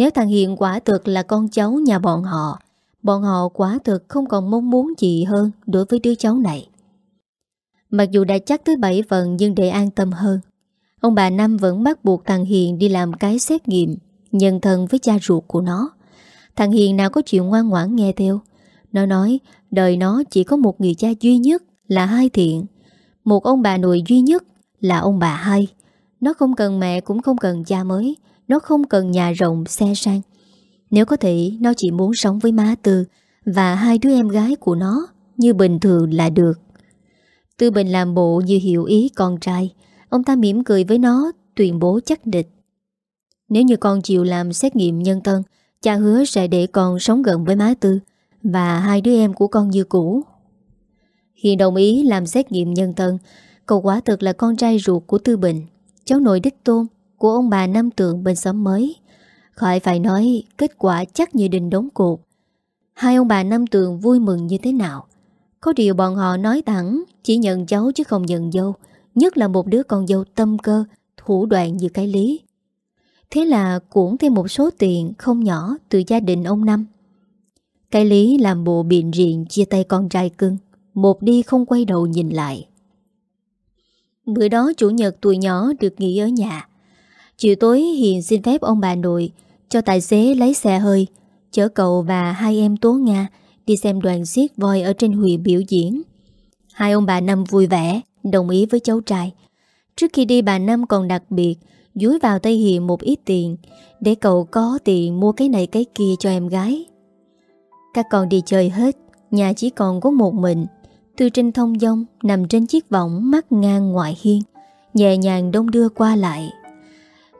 Nếu thằng Hiền quả thực là con cháu nhà bọn họ Bọn họ quả thực không còn mong muốn gì hơn đối với đứa cháu này. Mặc dù đã chắc tới 7 phần nhưng để an tâm hơn. Ông bà Năm vẫn bắt buộc thằng Hiền đi làm cái xét nghiệm nhân thân với cha ruột của nó. Thằng Hiền nào có chịu ngoan ngoãn nghe theo. Nó nói, đời nó chỉ có một người cha duy nhất là hai thiện. Một ông bà nội duy nhất là ông bà hai. Nó không cần mẹ cũng không cần cha mới. Nó không cần nhà rộng xe sang. Nếu có thể nó chỉ muốn sống với má Tư và hai đứa em gái của nó như bình thường là được. Tư Bình làm bộ như hiểu ý con trai. Ông ta mỉm cười với nó, tuyên bố chắc địch. Nếu như con chịu làm xét nghiệm nhân tân, cha hứa sẽ để con sống gần với má Tư và hai đứa em của con như cũ. Hiền đồng ý làm xét nghiệm nhân tân, cậu quả thực là con trai ruột của Tư Bình, cháu nội đích tôn của ông bà Nam Tượng bên xóm mới. Khỏi phải nói kết quả chắc như đình đống cột. Hai ông bà Nam Tường vui mừng như thế nào. Có điều bọn họ nói thẳng chỉ nhận cháu chứ không nhận dâu. Nhất là một đứa con dâu tâm cơ, thủ đoạn như cái lý. Thế là cuộn thêm một số tiền không nhỏ từ gia đình ông Năm. Cái lý làm bộ biện riện chia tay con trai cưng. Một đi không quay đầu nhìn lại. Bữa đó chủ nhật tuổi nhỏ được nghỉ ở nhà. Chiều tối Hiền xin phép ông bà nội cho tài xế lấy xe hơi, chở cậu và hai em Tố Nga đi xem đoàn xiết voi ở trên huyện biểu diễn. Hai ông bà Năm vui vẻ, đồng ý với cháu trai. Trước khi đi bà Năm còn đặc biệt dúi vào tay Hiền một ít tiền để cậu có tiền mua cái này cái kia cho em gái. Các con đi chơi hết, nhà chỉ còn có một mình. từ trên thông dông nằm trên chiếc võng mắt ngang ngoại hiên, nhẹ nhàng đông đưa qua lại.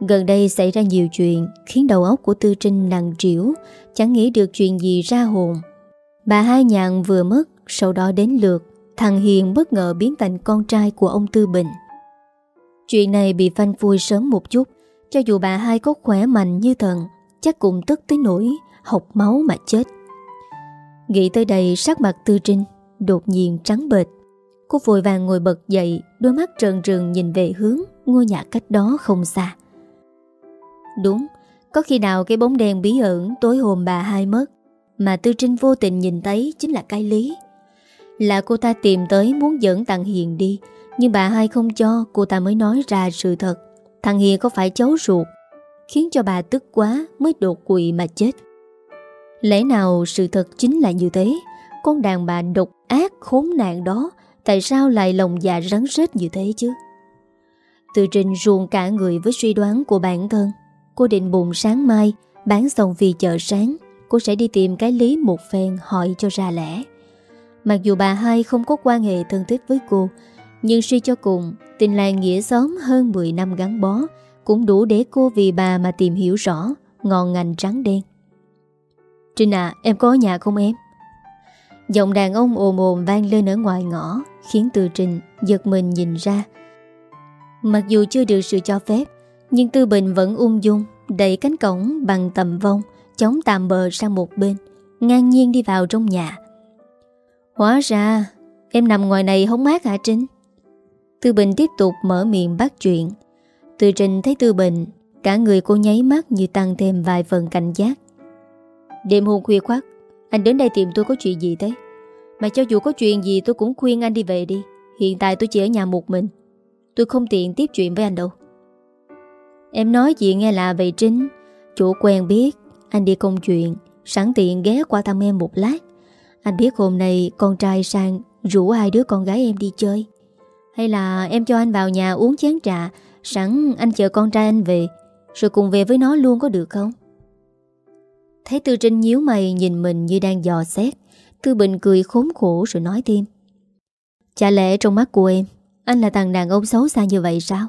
Gần đây xảy ra nhiều chuyện khiến đầu óc của Tư Trinh nặng trĩu, chẳng nghĩ được chuyện gì ra hồn. Bà hai nhạn vừa mất, sau đó đến lượt, thằng Hiền bất ngờ biến thành con trai của ông Tư Bình. Chuyện này bị phanh phui sớm một chút, cho dù bà hai có khỏe mạnh như thần, chắc cũng tức tới nỗi học máu mà chết. Nghĩ tới đây sắc mặt Tư Trinh đột nhiên trắng bệch. Cô vội vàng ngồi bật dậy, đôi mắt trần trừng nhìn về hướng ngôi nhà cách đó không xa. Đúng, có khi nào cái bóng đèn bí ẩn tối hôm bà hai mất mà Tư Trinh vô tình nhìn thấy chính là cái lý. Là cô ta tìm tới muốn dẫn thằng Hiền đi, nhưng bà hai không cho cô ta mới nói ra sự thật. Thằng Hiền có phải cháu ruột, khiến cho bà tức quá mới đột quỵ mà chết. Lẽ nào sự thật chính là như thế? Con đàn bà độc ác khốn nạn đó tại sao lại lòng dạ rắn rết như thế chứ? Từ trình ruồn cả người với suy đoán của bản thân. Cô định bụng sáng mai, Bán xong vì chợ sáng, Cô sẽ đi tìm cái lý một phen hỏi cho ra lẽ. Mặc dù bà hai không có quan hệ thân thiết với cô, Nhưng suy cho cùng, Tình làng nghĩa xóm hơn 10 năm gắn bó Cũng đủ để cô vì bà mà tìm hiểu rõ Ngọn ngành trắng đen. Trinh à em có nhà không em? Giọng đàn ông ồm ồm vang lên ở ngoài ngõ, Khiến từ Trình giật mình nhìn ra. Mặc dù chưa được sự cho phép nhưng Tư Bình vẫn ung dung, Đẩy cánh cổng bằng tầm vong, Chống tạm bờ sang một bên, Ngang nhiên đi vào trong nhà. Hóa ra, Em nằm ngoài này không mát hả Trinh? Tư Bình tiếp tục mở miệng bắt chuyện. Từ Trinh thấy Tư Bình, Cả người cô nháy mắt như tăng thêm vài phần cảnh giác. Đêm hôm khuya khoát Anh đến đây tìm tôi có chuyện gì thế? Mà cho dù có chuyện gì tôi cũng khuyên anh đi về đi, Hiện tại tôi chỉ ở nhà một mình. Tôi không tiện tiếp chuyện với anh đâu. Em nói chị nghe là vậy Trinh? Chủ quen biết, Anh đi công chuyện, Sẵn tiện ghé qua thăm em một lát. Anh biết hôm nay con trai sang Rủ hai đứa con gái em đi chơi. Hay là em cho anh vào nhà uống chén trà, Sẵn anh chờ con trai anh về, Rồi cùng về với nó luôn có được không? Thấy Tư Trinh nhíu mày Nhìn mình như đang dò xét, Tư Bình cười khốn khổ rồi nói thêm. Chả lẽ trong mắt của em, Anh là thằng đàn ông xấu xa như vậy sao?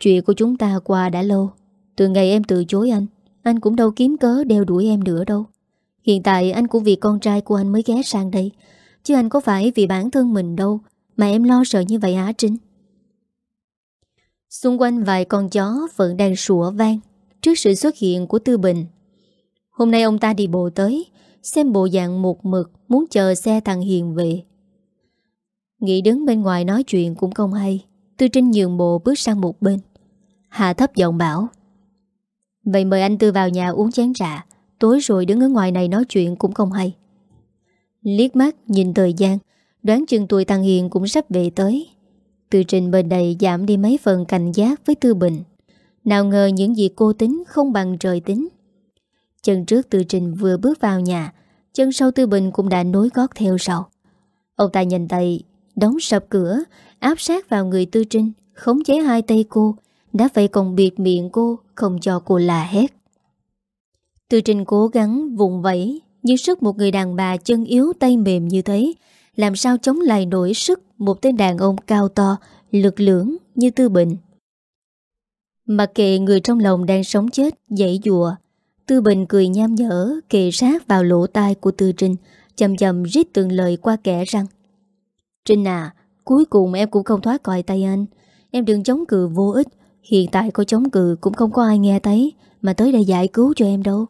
Chuyện của chúng ta qua đã lâu. Từ ngày em từ chối anh Anh cũng đâu kiếm cớ đeo đuổi em nữa đâu. Hiện tại anh cũng vì con trai của anh mới ghé sang đây, Chứ anh có phải vì bản thân mình đâu Mà em lo sợ như vậy hả Trinh? Xung quanh vài con chó vẫn đang sủa vang Trước sự xuất hiện của Tư Bình. Hôm nay ông ta đi bộ tới, Xem bộ dạng một mực Muốn chờ xe thằng Hiền về. Nghĩ đứng bên ngoài nói chuyện cũng không hay, Tư Trinh nhường bộ bước sang một bên. Hạ thấp giọng bảo. Vậy mời anh Tư vào nhà uống chén trà, Tối rồi đứng ở ngoài này nói chuyện cũng không hay. Liếc mắt nhìn thời gian, Đoán chừng tuổi Thằng Hiền cũng sắp về tới. Từ trình bên đây giảm đi mấy phần cảnh giác với Tư Bình. Nào ngờ những gì cô tính không bằng trời tính. Chân trước Tư Trình vừa bước vào nhà, Chân sau Tư Bình cũng đã nối gót theo sau. Ông ta nhìn tay Đóng sập cửa, Áp sát vào người Tư Trinh Khống chế hai tay cô đã vậy còn biệt miệng cô, Không cho cô là hét. Tư Trinh cố gắng vùng vẫy, Nhưng sức một người đàn bà chân yếu tay mềm như thế, Làm sao chống lại nổi sức Một tên đàn ông cao to, Lực lưỡng như Tư Bình. Mặc kệ người trong lòng đang sống chết, Dãy dùa Tư Bình cười nham nhở, Kề sát vào lỗ tai của Tư Trinh Chầm chầm rít từng lời qua kẻ răng Trinh à Cuối cùng em cũng không thoát còi tay anh. Em đừng chống cự vô ích Hiện tại có chống cự cũng không có ai nghe thấy, Mà tới đây giải cứu cho em đâu.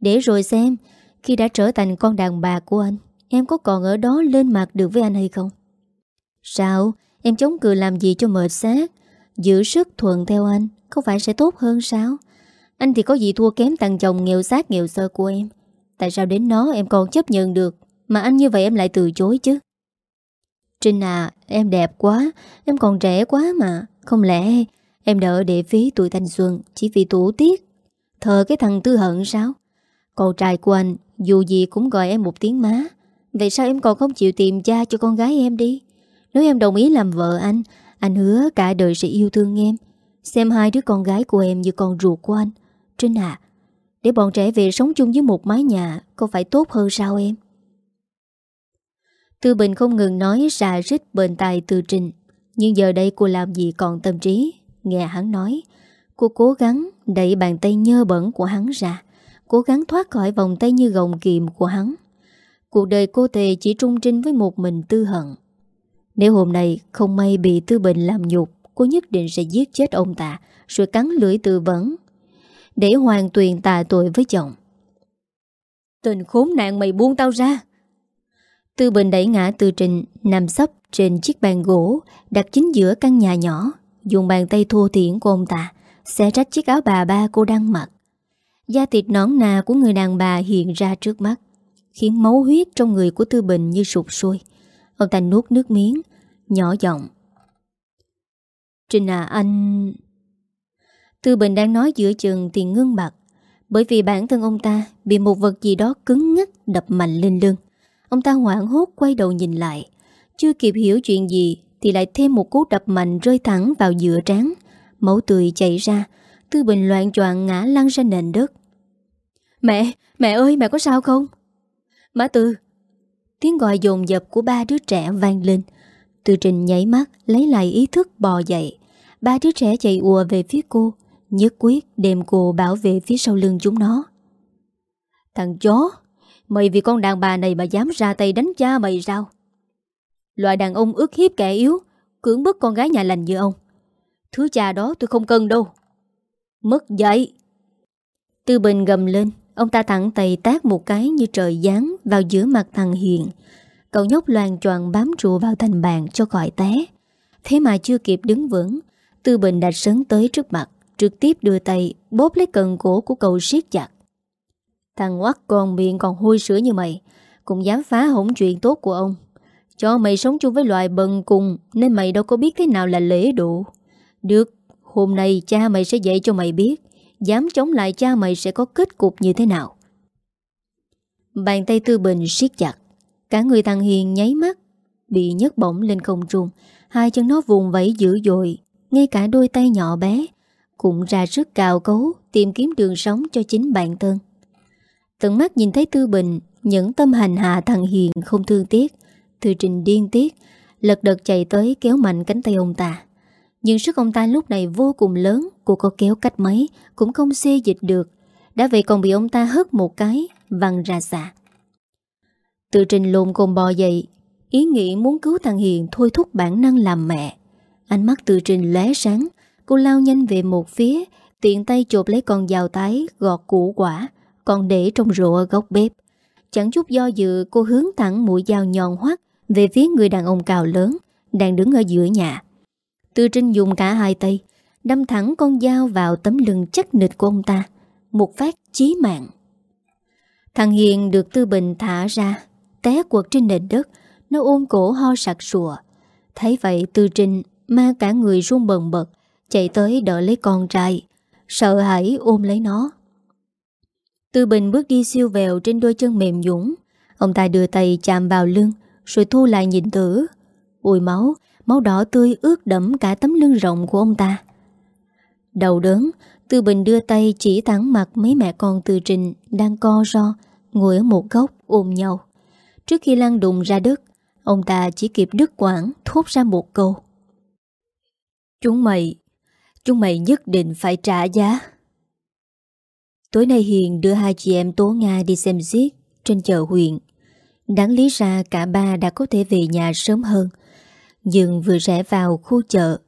Để rồi xem, Khi đã trở thành con đàn bà của anh, Em có còn ở đó lên mặt được với anh hay không? Sao? Em chống cự làm gì cho mệt xác Giữ sức thuận theo anh Không phải sẽ tốt hơn sao? Anh thì có gì thua kém thằng chồng nghèo sát nghèo sơ của em. Tại sao đến nó em còn chấp nhận được, Mà anh như vậy em lại từ chối chứ? Trinh à Em đẹp quá, Em còn trẻ quá mà, Không lẽ em đỡ để phí tuổi thanh xuân, Chỉ vì tủ tiếc Thờ cái thằng tư hận sao? Cậu trai của anh, Dù gì cũng gọi em một tiếng má. Vậy sao em còn không chịu tìm cha cho con gái em đi? Nếu em đồng ý làm vợ anh Anh hứa cả đời sẽ yêu thương em. Xem hai đứa con gái của em như con ruột của anh. Trinh à Để bọn trẻ về sống chung với một mái nhà, Có phải tốt hơn sao em? Tư Bình không ngừng nói, xà rít bên tai Tư Trình Nhưng giờ đây cô làm gì còn tâm trí? Nghe hắn nói Cô cố gắng đẩy bàn tay nhơ bẩn của hắn ra Cố gắng thoát khỏi vòng tay như gồng kiềm của hắn. Cuộc đời cô tề chỉ trung trinh với một mình Tư Hận. Nếu hôm nay không may bị Tư Bình làm nhục Cô nhất định sẽ giết chết ông ta Rồi cắn lưỡi tự vấn Để hoàn tuyền tà tội với chồng. Tình khốn nạn mày buông tao ra. Tư Bình đẩy ngã Tư Trình nằm sấp trên chiếc bàn gỗ đặt chính giữa căn nhà nhỏ, dùng bàn tay thô thiển của ông ta, sẽ rách chiếc áo bà ba cô đang mặc. Da thịt nón nà của người đàn bà hiện ra trước mắt, khiến máu huyết trong người của Tư Bình như sụp sôi. Ông ta nuốt nước miếng, nhỏ giọng. Trình à anh... Tư Bình đang nói giữa chừng thì ngưng bặt, bởi vì bản thân ông ta bị một vật gì đó cứng ngắt đập mạnh lên lưng. Ông ta hoảng hốt quay đầu nhìn lại Chưa kịp hiểu chuyện gì thì lại thêm một cú đập mạnh rơi thẳng vào giữa trán. Máu tươi chảy ra Tư Bình loạn choạng ngã lăn ra nền đất. Mẹ, mẹ ơi mẹ có sao không? Má Tư. Tiếng gọi dồn dập của ba đứa trẻ vang lên. Tư Trình nhảy mắt Lấy lại ý thức bò dậy. Ba đứa trẻ chạy ùa về phía cô Nhất quyết đem cô bảo vệ phía sau lưng chúng nó. Thằng chó Mày vì con đàn bà này mà dám ra tay đánh cha mày sao? Loại đàn ông ước hiếp kẻ yếu, cưỡng bức con gái nhà lành như ông. Thứ cha đó tôi không cần đâu. Mất dậy. Tư Bình gầm lên, ông ta thẳng tay tác một cái như trời giáng vào giữa mặt thằng Hiền. Cậu nhóc loàn choàn bám trụ vào thành bàn cho khỏi té. Thế mà chưa kịp đứng vững, Tư Bình đã sấn tới trước mặt, trực tiếp đưa tay bóp lấy cần cổ của cậu siết chặt. Thằng ngoắt còn miệng còn hôi sữa như mày Cũng dám phá hỏng chuyện tốt của ông cho mày sống chung với loài bần cùng, Nên mày đâu có biết thế nào là lễ độ. Được, Hôm nay cha mày sẽ dạy cho mày biết, Dám chống lại cha mày sẽ có kết cục như thế nào. Bàn tay Tư Bình siết chặt, Cả người thằng Hiền nháy mắt, Bị nhấc bổng lên không trung, Hai chân nó vùng vẫy dữ dội, Ngay cả đôi tay nhỏ bé Cũng ra sức cào cấu Tìm kiếm đường sống cho chính bản thân. Tận mắt nhìn thấy Tư Bình, Những tâm hành hạ thằng Hiền không thương tiếc Thư trình điên tiếc Lật đật chạy tới kéo mạnh cánh tay ông ta. Nhưng sức ông ta lúc này vô cùng lớn, Cô có kéo cách mấy Cũng không xê dịch được. Đã vậy còn bị ông ta hất một cái, Văng ra xa. Tự trình lộn cồn bò dậy, Ý nghĩ muốn cứu thằng Hiền Thôi thúc bản năng làm mẹ. Ánh mắt tự trình lóe sáng, Cô lao nhanh về một phía, Tiện tay chộp lấy con dao tái, Gọt củ quả, còn để trong rộ ở góc bếp. Chẳng chút do dự, cô hướng thẳng mũi dao nhọn hoắt về phía người đàn ông cao lớn, đang đứng ở giữa nhà. Tư Trinh dùng cả hai tay, đâm thẳng con dao vào tấm lưng chắc nịch của ông ta. Một phát chí mạng. Thằng Hiền được Tư Bình thả ra, Té quật trên nền đất, Nó ôm cổ ho sặc sùa Thấy vậy, Tư Trinh mang cả người run bần bật, Chạy tới đỡ lấy con trai, Sợ hãi ôm lấy nó Tư Bình bước đi siêu vèo Trên đôi chân mềm dũng Ông ta đưa tay chạm vào lưng rồi thu lại nhìn tử, Ui máu, máu đỏ tươi ướt đẫm cả tấm lưng rộng của ông ta. Đầu đớn Tư Bình đưa tay chỉ thẳng mặt mấy mẹ con Tư Trình Đang co ro Ngồi ở một góc ôm nhau. Trước khi lăn đùng ra đất Ông ta chỉ kịp đứt quảng Thốt ra một câu. Chúng mày Chúng mày nhất định phải trả giá. Tối nay Hiền đưa hai chị em Tố Nga đi xem giết Trên chợ huyện Đáng lý ra cả ba đã có thể về nhà sớm hơn. Nhưng vừa rẽ vào khu chợ,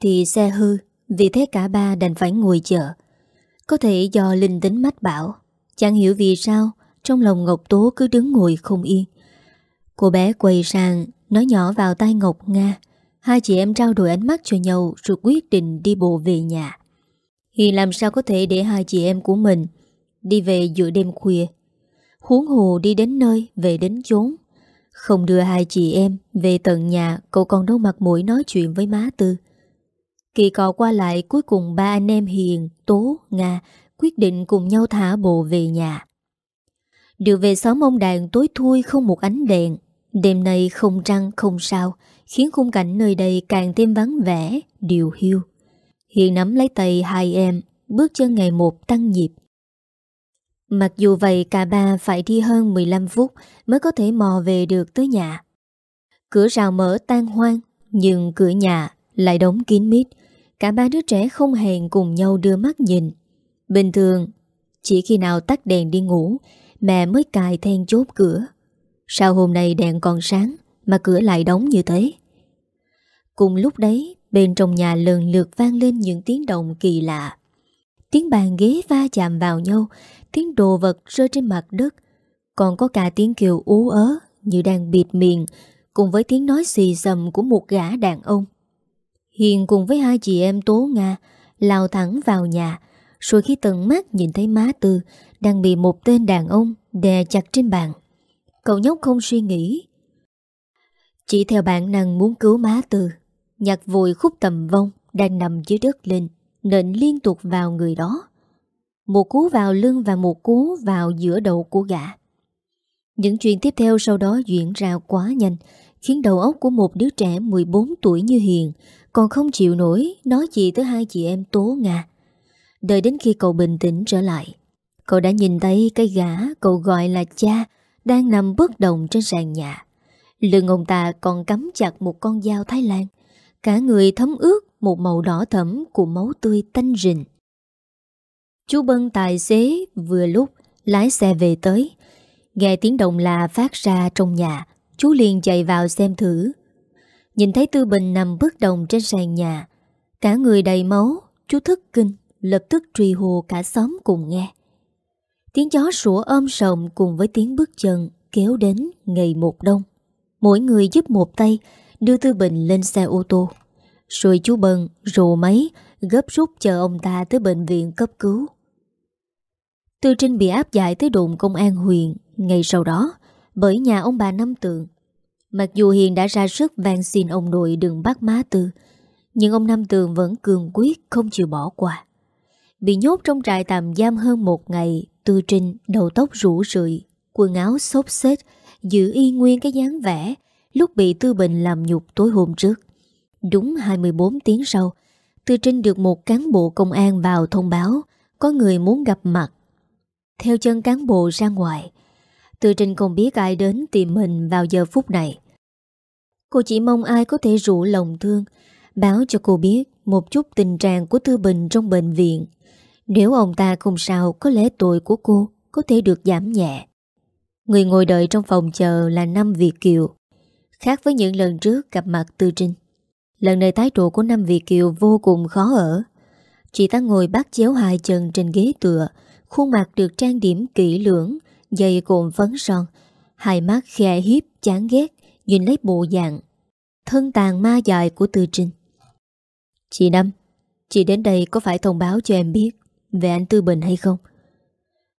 Thì xe hư, Vì thế cả ba đành phải ngồi chờ. Có thể do linh tính mách bảo, Chẳng hiểu vì sao, Trong lòng Ngọc Tố cứ đứng ngồi không yên. Cô bé quay sang, Nói nhỏ vào tay Ngọc Nga. Hai chị em trao đổi ánh mắt cho nhau Rồi quyết định đi bộ về nhà. Hiền làm sao có thể để hai chị em của mình Đi về giữa đêm khuya? Huống hồ đi đến nơi Về đến chốn. Không đưa hai chị em về tận nhà Cậu còn đâu mặt mũi nói chuyện với má Tư. Kỳ cọ qua lại Cuối cùng ba anh em Hiền, Tố, Nga Quyết định cùng nhau thả bộ về nhà. Được về xóm ông đàn tối thui không một ánh đèn. Đêm nay không trăng không sao Khiến khung cảnh nơi đây càng thêm vắng vẻ Điều hiu. Hiền nắm lấy tay hai em Bước chân ngày một tăng nhịp. Mặc dù vậy, cả ba phải đi hơn 15 phút Mới có thể mò về được tới nhà. Cửa rào mở tan hoang, Nhưng cửa nhà lại đóng kín mít. Cả ba đứa trẻ không hẹn cùng nhau đưa mắt nhìn. Bình thường, Chỉ khi nào tắt đèn đi ngủ, Mẹ mới cài then chốt cửa. Sao hôm nay đèn còn sáng Mà cửa lại đóng như thế? Cùng lúc đấy, Bên trong nhà lần lượt vang lên những tiếng động kỳ lạ. Tiếng bàn ghế va chạm vào nhau Tiếng đồ vật rơi trên mặt đất Còn có cả tiếng kêu ú ớ Như đang bịt miệng Cùng với tiếng nói xì xầm của một gã đàn ông Hiền cùng với hai chị em Tố Nga lao thẳng vào nhà rồi khi tận mắt nhìn thấy má Tư đang bị một tên đàn ông đè chặt trên bàn. Cậu nhóc không suy nghĩ. Chỉ theo bản năng muốn cứu má Tư, nhặt vùi khúc tầm vong đang nằm dưới đất lên, nện liên tục vào người đó. Một cú vào lưng và một cú vào giữa đầu của gã. Những chuyện tiếp theo sau đó diễn ra quá nhanh, khiến đầu óc của một đứa trẻ 14 tuổi như Hiền còn không chịu nổi nói gì tới hai chị em Tố Nga. Đợi đến khi cậu bình tĩnh trở lại, cậu đã nhìn thấy cái gã cậu gọi là cha đang nằm bất động trên sàn nhà. Lưng ông ta còn cắm chặt một con dao Thái Lan, cả người thấm ướt một màu đỏ thẫm của máu tươi tanh rình. Chú Bân tài xế vừa lúc lái xe về tới, nghe tiếng động là phát ra trong nhà, chú liền chạy vào xem thử. Nhìn thấy Tư Bình nằm bất động trên sàn nhà Cả người đầy máu Chú thức kinh Lập tức truy hồ cả xóm cùng nghe Tiếng chó sủa ôm sồng Cùng với tiếng bước chân Kéo đến ngày một đông Mỗi người giúp một tay Đưa Tư Bình lên xe ô tô. Rồi chú Bần rồ máy, Gấp rút chờ ông ta tới bệnh viện cấp cứu. Tư Trinh bị áp giải tới đồn công an huyện, Ngày sau đó, Bởi nhà ông bà Năm Tượng Mặc dù Hiền đã ra sức van xin ông nội đừng bắt má Tư, Nhưng ông Năm Tường vẫn cường quyết không chịu bỏ qua. Bị nhốt trong trại tạm giam hơn một ngày, Tư Trinh đầu tóc rủ rượi, Quần áo xốp xếch, Giữ y nguyên cái dáng vẻ Lúc bị Tư Bình làm nhục tối hôm trước. Đúng 24 tiếng sau, Tư Trinh được một cán bộ công an vào thông báo Có người muốn gặp mặt. Theo chân cán bộ ra ngoài, Tư Trinh không biết ai đến tìm mình vào giờ phút này. Cô chỉ mong ai có thể rủ lòng thương, Báo cho cô biết Một chút tình trạng của tư Bình trong bệnh viện. Nếu ông ta không sao, Có lẽ tội của cô Có thể được giảm nhẹ. Người ngồi đợi trong phòng chờ là Năm Việt Kiều. Khác với những lần trước gặp mặt Tư Trinh. Lần này thái độ của Năm Việt Kiều vô cùng khó ở. Chị ta ngồi bắt chéo hai chân trên ghế tựa, Khuôn mặt được trang điểm kỹ lưỡng, Dày cộm phấn son. Hai mắt khe hiếp, chán ghét, Nhìn lấy bộ dạng Thân tàn ma dài của Tư Trinh. Chị Năm, Chị đến đây có phải thông báo cho em biết Về anh Tư Bình hay không?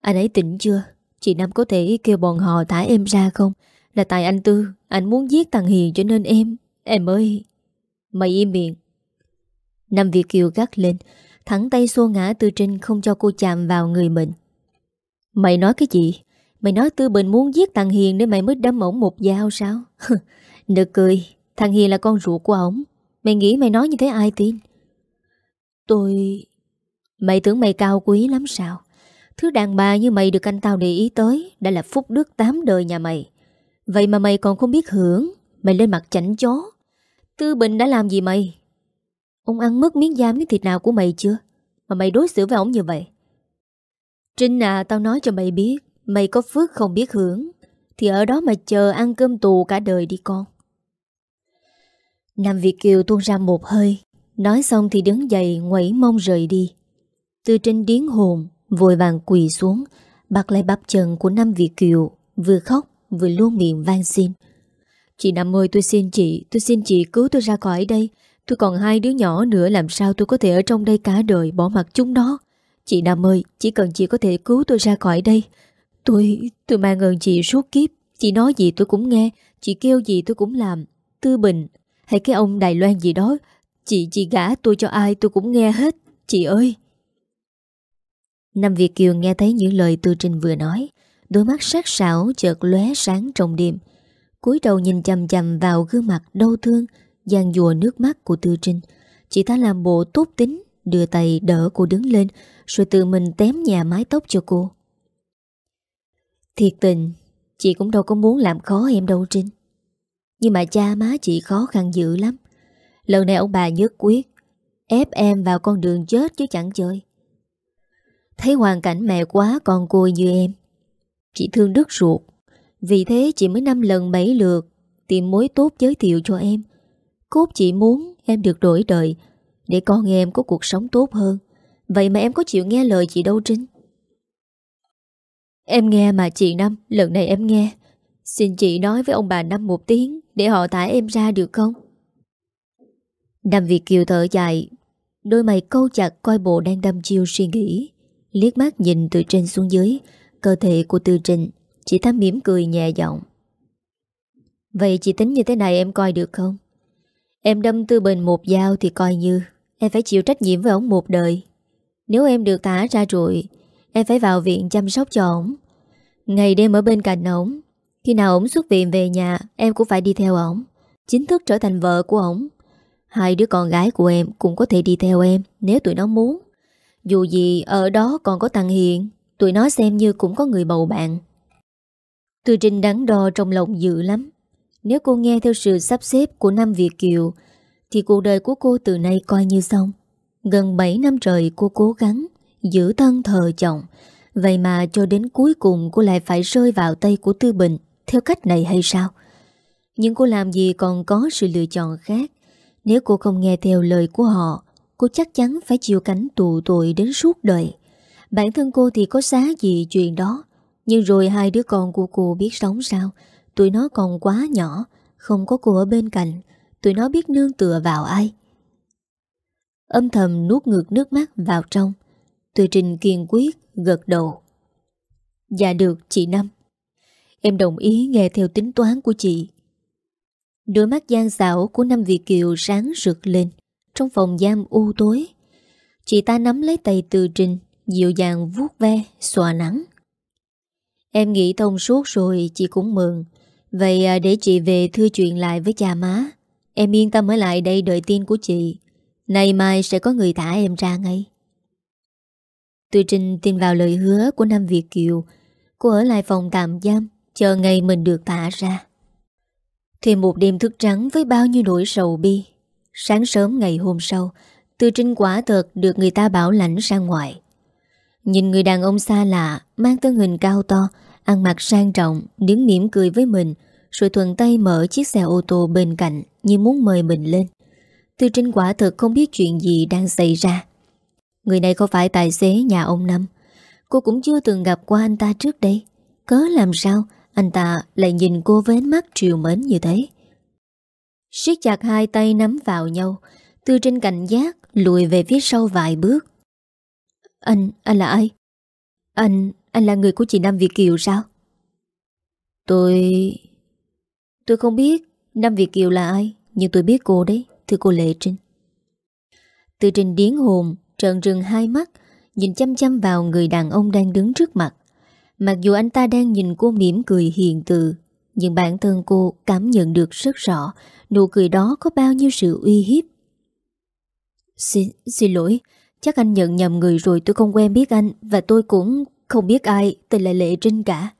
Anh ấy tỉnh chưa? Chị Năm có thể kêu bọn họ thả em ra không? Là tại anh Tư, Anh muốn giết thằng Hiền cho nên em. Em ơi. Mày im miệng. Năm Việt Kiều gắt lên, Thẳng tay xô ngã Tư Trinh không cho cô chạm vào người mình. Mày nói cái gì? Mày nói Tư Bình muốn giết thằng Hiền Nên mày mới đâm ổng một dao sao? [laughs] Nực cười, Thằng Hiền là con ruột của ổng. Mày nghĩ mày nói như thế ai tin? Tôi... Mày tưởng mày cao quý lắm sao? Thứ đàn bà như mày được anh tao để ý tới Đã là phúc đức tám đời nhà mày. Vậy mà mày còn không biết hưởng. Mày lên mặt chảnh chó. Tư Bình đã làm gì mày? Ông ăn mất miếng da miếng thịt nào của mày chưa? Mà mày đối xử với ông như vậy. Trinh à tao nói cho mày biết, Mày có phước không biết hưởng, Thì ở đó mà chờ ăn cơm tù cả đời đi con. Nam Việt Kiều tuôn ra một hơi, Nói xong thì đứng dậy, ngoẩy mông rời đi. Từ trên điến hồn, Vội vàng quỳ xuống, Bắt lấy bắp chân của Nam Việt Kiều, Vừa khóc vừa luôn miệng van xin. Chị Năm ơi, tôi xin chị, Tôi xin chị cứu tôi ra khỏi đây. Tôi còn hai đứa nhỏ nữa, Làm sao tôi có thể ở trong đây cả đời, Bỏ mặt chúng nó? Chị Năm ơi, chỉ cần chị có thể cứu tôi ra khỏi đây. Tôi Tôi mang ơn chị suốt kiếp. Chị nói gì tôi cũng nghe, Chị kêu gì tôi cũng làm. Tư Bình, Hay cái ông Đài Loan gì đó, Chị chị gả tôi cho ai tôi cũng nghe hết. Chị ơi! Năm Việt Kiều nghe thấy những lời Tư Trinh vừa nói. Đôi mắt sát sảo chợt lóe sáng trong đêm. Cúi đầu nhìn chầm chầm vào gương mặt đau thương, giang dùa nước mắt của Tư Trinh. Chị ta làm bộ tốt tính, Đưa tay đỡ cô đứng lên, Rồi tự mình tém nhà mái tóc cho cô. Thiệt tình, Chị cũng đâu có muốn làm khó em đâu Trinh. Nhưng mà cha má chị khó khăn dữ lắm. Lần này ông bà nhất quyết, Ép em vào con đường chết chứ chẳng chơi Thấy hoàn cảnh mẹ quá con cô như em Chị thương đứt ruột. Vì thế chị mới năm lần bảy lượt Tìm mối tốt giới thiệu cho em. Cốt chị muốn em được đổi đời, Để con em có cuộc sống tốt hơn. Vậy mà em có chịu nghe lời chị đâu Trinh? Em nghe mà chị Năm, Lần này em nghe. Xin chị nói với ông bà Năm một tiếng, Để họ thả em ra được không? Năm Việt Kiều thở dài, Đôi mày câu chặt coi bộ đang đâm chiêu suy nghĩ, Liếc mắt nhìn từ trên xuống dưới. Cơ thể của Tư Trinh Chị ta mỉm cười nhẹ giọng. Vậy chị tính như thế này em coi được không? Em đâm Tư Bình một dao thì coi như, Em phải chịu trách nhiệm với ông một đời. Nếu em được thả ra rồi, Em phải vào viện chăm sóc cho ổng. Ngày đêm ở bên cạnh ổng, Khi nào ổng xuất viện về nhà, Em cũng phải đi theo ổng, Chính thức trở thành vợ của ổng. Hai đứa con gái của em cũng có thể đi theo em, Nếu tụi nó muốn. Dù gì, ở đó còn có thằng Hiền. Tụi nó xem như cũng có người bầu bạn. Từ trình đắn đo trong lòng dữ lắm. Nếu cô nghe theo sự sắp xếp của năm Việt Kiều, Thì cuộc đời của cô từ nay coi như xong. Gần 7 năm trời cô cố gắng, Giữ thân thờ chồng. Vậy mà cho đến cuối cùng cô lại phải rơi vào tay của Tư Bình. Theo cách này hay sao? Nhưng cô làm gì còn có sự lựa chọn khác? Nếu cô không nghe theo lời của họ, Cô chắc chắn phải chịu cảnh tù tội đến suốt đời. Bản thân cô thì có xá gì chuyện đó. Nhưng rồi hai đứa con của cô biết sống sao? Tụi nó còn quá nhỏ, Không có cô ở bên cạnh. Tụi nó biết nương tựa vào ai? Âm thầm nuốt ngược nước mắt vào trong. Từ trình kiên quyết gật đầu. Dạ được, chị Năm. Em đồng ý nghe theo tính toán của chị. Đôi mắt gian xảo của Năm Việt Kiều sáng rực lên Trong phòng giam u tối. Chị ta nắm lấy tay từ trình. Dịu dàng vuốt ve, xòa nắng. Em nghĩ thông suốt rồi Chị cũng mừng. Vậy à, để chị về thưa chuyện lại với cha má. Em yên tâm ở lại đây đợi tin của chị. Nay mai sẽ có người thả em ra ngay. Từ trình tin vào lời hứa của Nam Việt Kiều. Cô ở lại phòng tạm giam Chờ ngày mình được thả ra. Thêm một đêm thức trắng với bao nhiêu nỗi sầu bi. Sáng sớm ngày hôm sau Từ trinh quả thật được người ta bảo lãnh ra ngoài. Nhìn người đàn ông xa lạ, Mang thân hình cao to, Ăn mặc sang trọng, Đứng mỉm cười với mình, Rồi thuận tay mở chiếc xe ô tô bên cạnh Như muốn mời mình lên. Tư Trinh quả thực không biết chuyện gì đang xảy ra. Người này không phải tài xế nhà ông Năm? Cô cũng chưa từng gặp qua anh ta trước đây. Cớ làm sao Anh ta lại nhìn cô với ánh mắt triều mến như thế? Siết chặt hai tay nắm vào nhau, Tư Trinh cảnh giác Lùi về phía sau vài bước anh, anh là ai? Anh, anh là người của chị Nam Việt Kiều sao? Tôi... Tôi không biết Nam Việt Kiều là ai Nhưng tôi biết cô đấy Thưa cô Lệ Trinh Từ trình điến hồn Trợn rừng hai mắt Nhìn chăm chăm vào người đàn ông đang đứng trước mặt Mặc dù anh ta đang nhìn cô mỉm cười hiền từ Nhưng bản thân cô cảm nhận được rất rõ Nụ cười đó có bao nhiêu sự uy hiếp Xin, xin lỗi Chắc anh nhận nhầm người rồi tôi không quen biết anh Và tôi cũng không biết ai Tên là Lệ Trinh cả.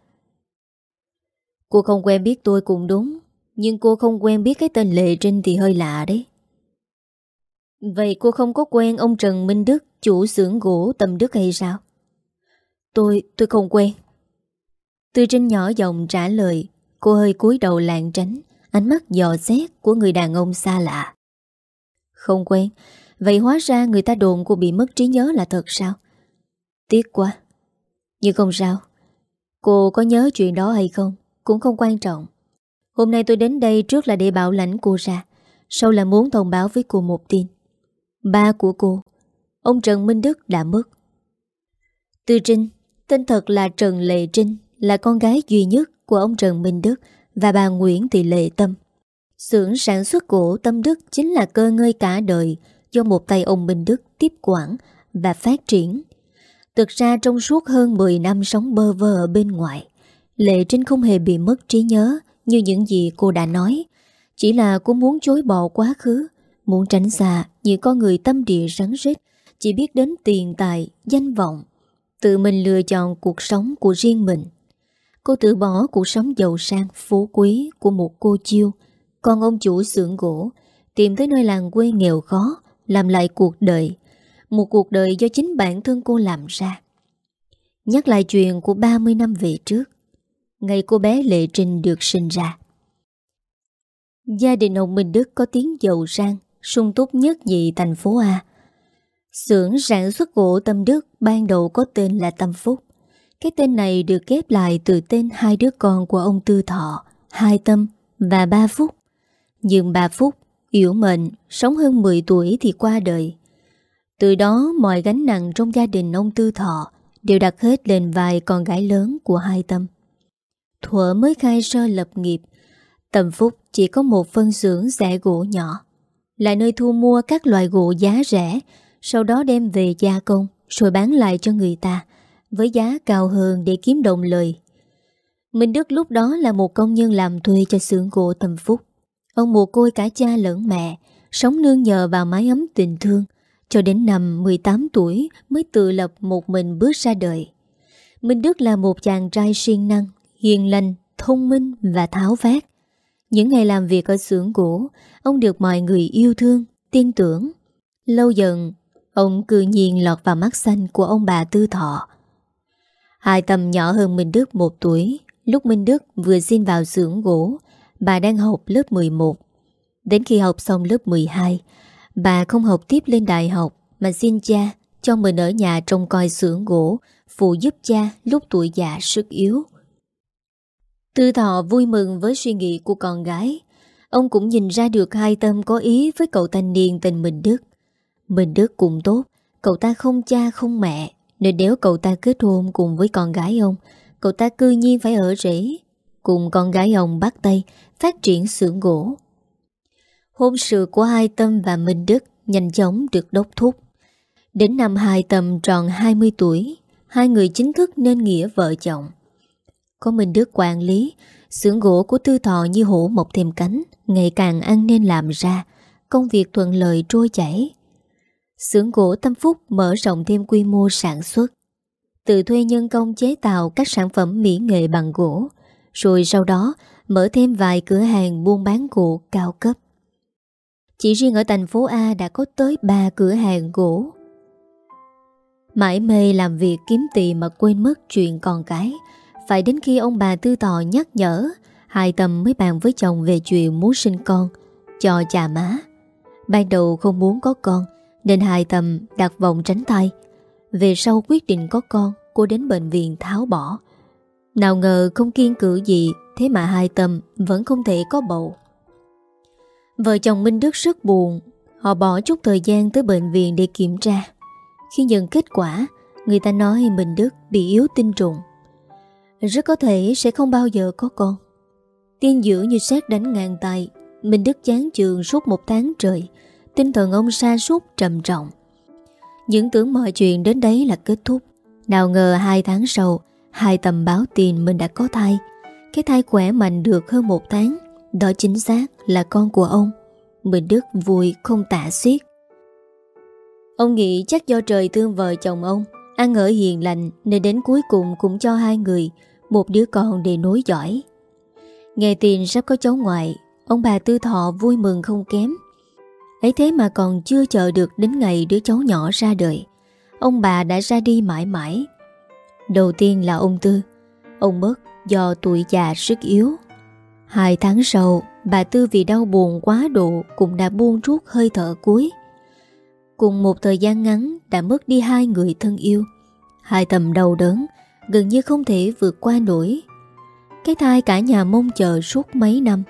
Cô không quen biết tôi cũng đúng Nhưng cô không quen biết cái tên Lệ Trinh thì hơi lạ đấy. Vậy cô không có quen ông Trần Minh Đức Chủ xưởng gỗ Tâm Đức hay sao? Tôi, tôi không quen. Tư Trinh nhỏ giọng trả lời Cô hơi cúi đầu lạng tránh Ánh mắt dò xét của người đàn ông xa lạ. Không quen. Vậy hóa ra người ta đồn cô bị mất trí nhớ là thật sao? Tiếc quá. Nhưng không sao. Cô có nhớ chuyện đó hay không? Cũng không quan trọng. Hôm nay tôi đến đây trước là để bảo lãnh cô ra. Sau là muốn thông báo với cô một tin. Ba của cô, Ông Trần Minh Đức đã mất. Tư Trinh, Tên thật là Trần Lệ Trinh, Là con gái duy nhất của ông Trần Minh Đức Và bà Nguyễn Thị Lệ Tâm. Xưởng sản xuất gỗ Tâm Đức Chính là cơ ngơi cả đời. Do một tay ông Minh Đức tiếp quản Và phát triển. Thực ra trong suốt hơn 10 năm sống bơ vơ ở bên ngoài Lệ Trinh không hề bị mất trí nhớ Như những gì cô đã nói. Chỉ là cô muốn chối bỏ quá khứ Muốn tránh xa những con người tâm địa rắn rít Chỉ biết đến tiền tài, danh vọng Tự mình lựa chọn cuộc sống của riêng mình. Cô từ bỏ cuộc sống giàu sang, phú quý của một cô chiêu Còn ông chủ xưởng gỗ Tìm tới nơi làng quê nghèo khó làm lại cuộc đời Một cuộc đời do chính bản thân cô làm ra Nhắc lại chuyện của 30 năm về trước Ngày cô bé Lệ Trinh được sinh ra Gia đình ông Minh Đức có tiếng giàu sang sung túc nhất nhị thành phố A. Xưởng sản xuất gỗ Tâm Đức ban đầu có tên là Tâm Phúc. Cái tên này được ghép lại từ tên hai đứa con của ông Tư Thọ, Hai Tâm và Ba Phúc. Nhưng Ba Phúc, yếu mệnh, sống hơn 10 tuổi thì qua đời. Từ đó mọi gánh nặng trong gia đình ông Tư Thọ đều đặt hết lên vai con gái lớn của Hai Tâm. Thuở mới khai sơ lập nghiệp, tầm Phúc chỉ có một phân xưởng rẻ gỗ nhỏ là nơi thu mua các loại gỗ giá rẻ, sau đó đem về gia công rồi bán lại cho người ta với giá cao hơn để kiếm đồng lời. Minh Đức lúc đó là một công nhân làm thuê cho xưởng gỗ tầm Phúc. Ông mồ côi cả cha lẫn mẹ, sống nương nhờ vào mái ấm tình thương, cho đến năm 18 tuổi mới tự lập một mình bước ra đời. Minh Đức là một chàng trai siêng năng, hiền lành, thông minh và tháo vát. Những ngày làm việc ở xưởng gỗ, ông được mọi người yêu thương, tin tưởng. Lâu dần, ông cư nhiên lọt vào mắt xanh của ông bà Tư Thọ. Hai tầm nhỏ hơn Minh Đức một tuổi, lúc Minh Đức vừa xin vào xưởng gỗ, bà đang học lớp 11. Đến khi học xong lớp 12, bà không học tiếp lên đại học mà xin cha cho mình ở nhà trông coi xưởng gỗ, phụ giúp cha lúc tuổi già sức yếu. Tư thọ vui mừng với suy nghĩ của con gái. Ông cũng nhìn ra được hai tâm có ý với cậu thanh niên tên Minh Đức. Minh Đức cũng tốt, cậu ta không cha không mẹ, nên nếu cậu ta kết hôn cùng với con gái ông, cậu ta cư nhiên phải ở rễ. Cùng con gái ông bắt tay, phát triển xưởng gỗ. Hôn sự của hai tâm và Minh Đức nhanh chóng được đốc thúc. Đến năm hai tâm tròn 20 tuổi, hai người chính thức nên nghĩa vợ chồng. Có minh Đức quản lý xưởng gỗ của Tư Thọ như hổ mọc thêm cánh Ngày càng ăn nên làm ra Công việc thuận lợi trôi chảy Xưởng gỗ Tâm Phúc mở rộng thêm quy mô sản xuất Tự thuê nhân công chế tạo các sản phẩm mỹ nghệ bằng gỗ rồi sau đó, mở thêm vài cửa hàng buôn bán gỗ cao cấp. Chỉ riêng ở thành phố A đã có tới 3 cửa hàng gỗ. Mãi mê làm việc kiếm tiền mà quên mất chuyện con cái. Phải đến khi ông bà Tư Tò nhắc nhở, Hai Tâm mới bàn với chồng về chuyện muốn sinh con, Cho cha má. Ban đầu không muốn có con, Nên Hai Tâm đặt vòng tránh tay. Về sau quyết định có con, Cô đến bệnh viện tháo bỏ. Nào ngờ không kiên cử gì, Thế mà Hai Tâm vẫn không thể có bầu. Vợ chồng Minh Đức rất buồn, Họ bỏ chút thời gian tới bệnh viện để kiểm tra. Khi nhận kết quả, Người ta nói Minh Đức bị yếu tinh trùng. Rất có thể sẽ không bao giờ có con. Tiên dữ như xét đánh ngàn tay Minh Đức chán trường suốt một tháng trời, Tinh thần ông sa sút trầm trọng. Những tưởng mọi chuyện đến đấy là kết thúc. Nào ngờ hai tháng sau Hai tầm báo tin mình đã có thai. Cái thai khỏe mạnh được hơn một tháng. Đó chính xác là con của ông. Mình Đức vui không tả xiết. Ông nghĩ chắc do trời thương vợ chồng ông, Ăn ở hiền lành Nên đến cuối cùng cũng cho hai người, Một đứa con để nối dõi. Nghe tin sắp có cháu ngoại, Ông bà Tư Thọ vui mừng không kém. Ấy thế mà còn chưa chờ được đến ngày đứa cháu nhỏ ra đời, Ông bà đã ra đi mãi mãi. Đầu tiên là ông Tư. Ông mất do tuổi già sức yếu. Hai tháng sau, Bà Tư vì đau buồn quá độ Cũng đã buông rút hơi thở cuối. Cùng một thời gian ngắn Đã mất đi hai người thân yêu. Hai tầm đầu đớn Gần như không thể vượt qua nổi. Cái thai cả nhà mong chờ suốt mấy năm.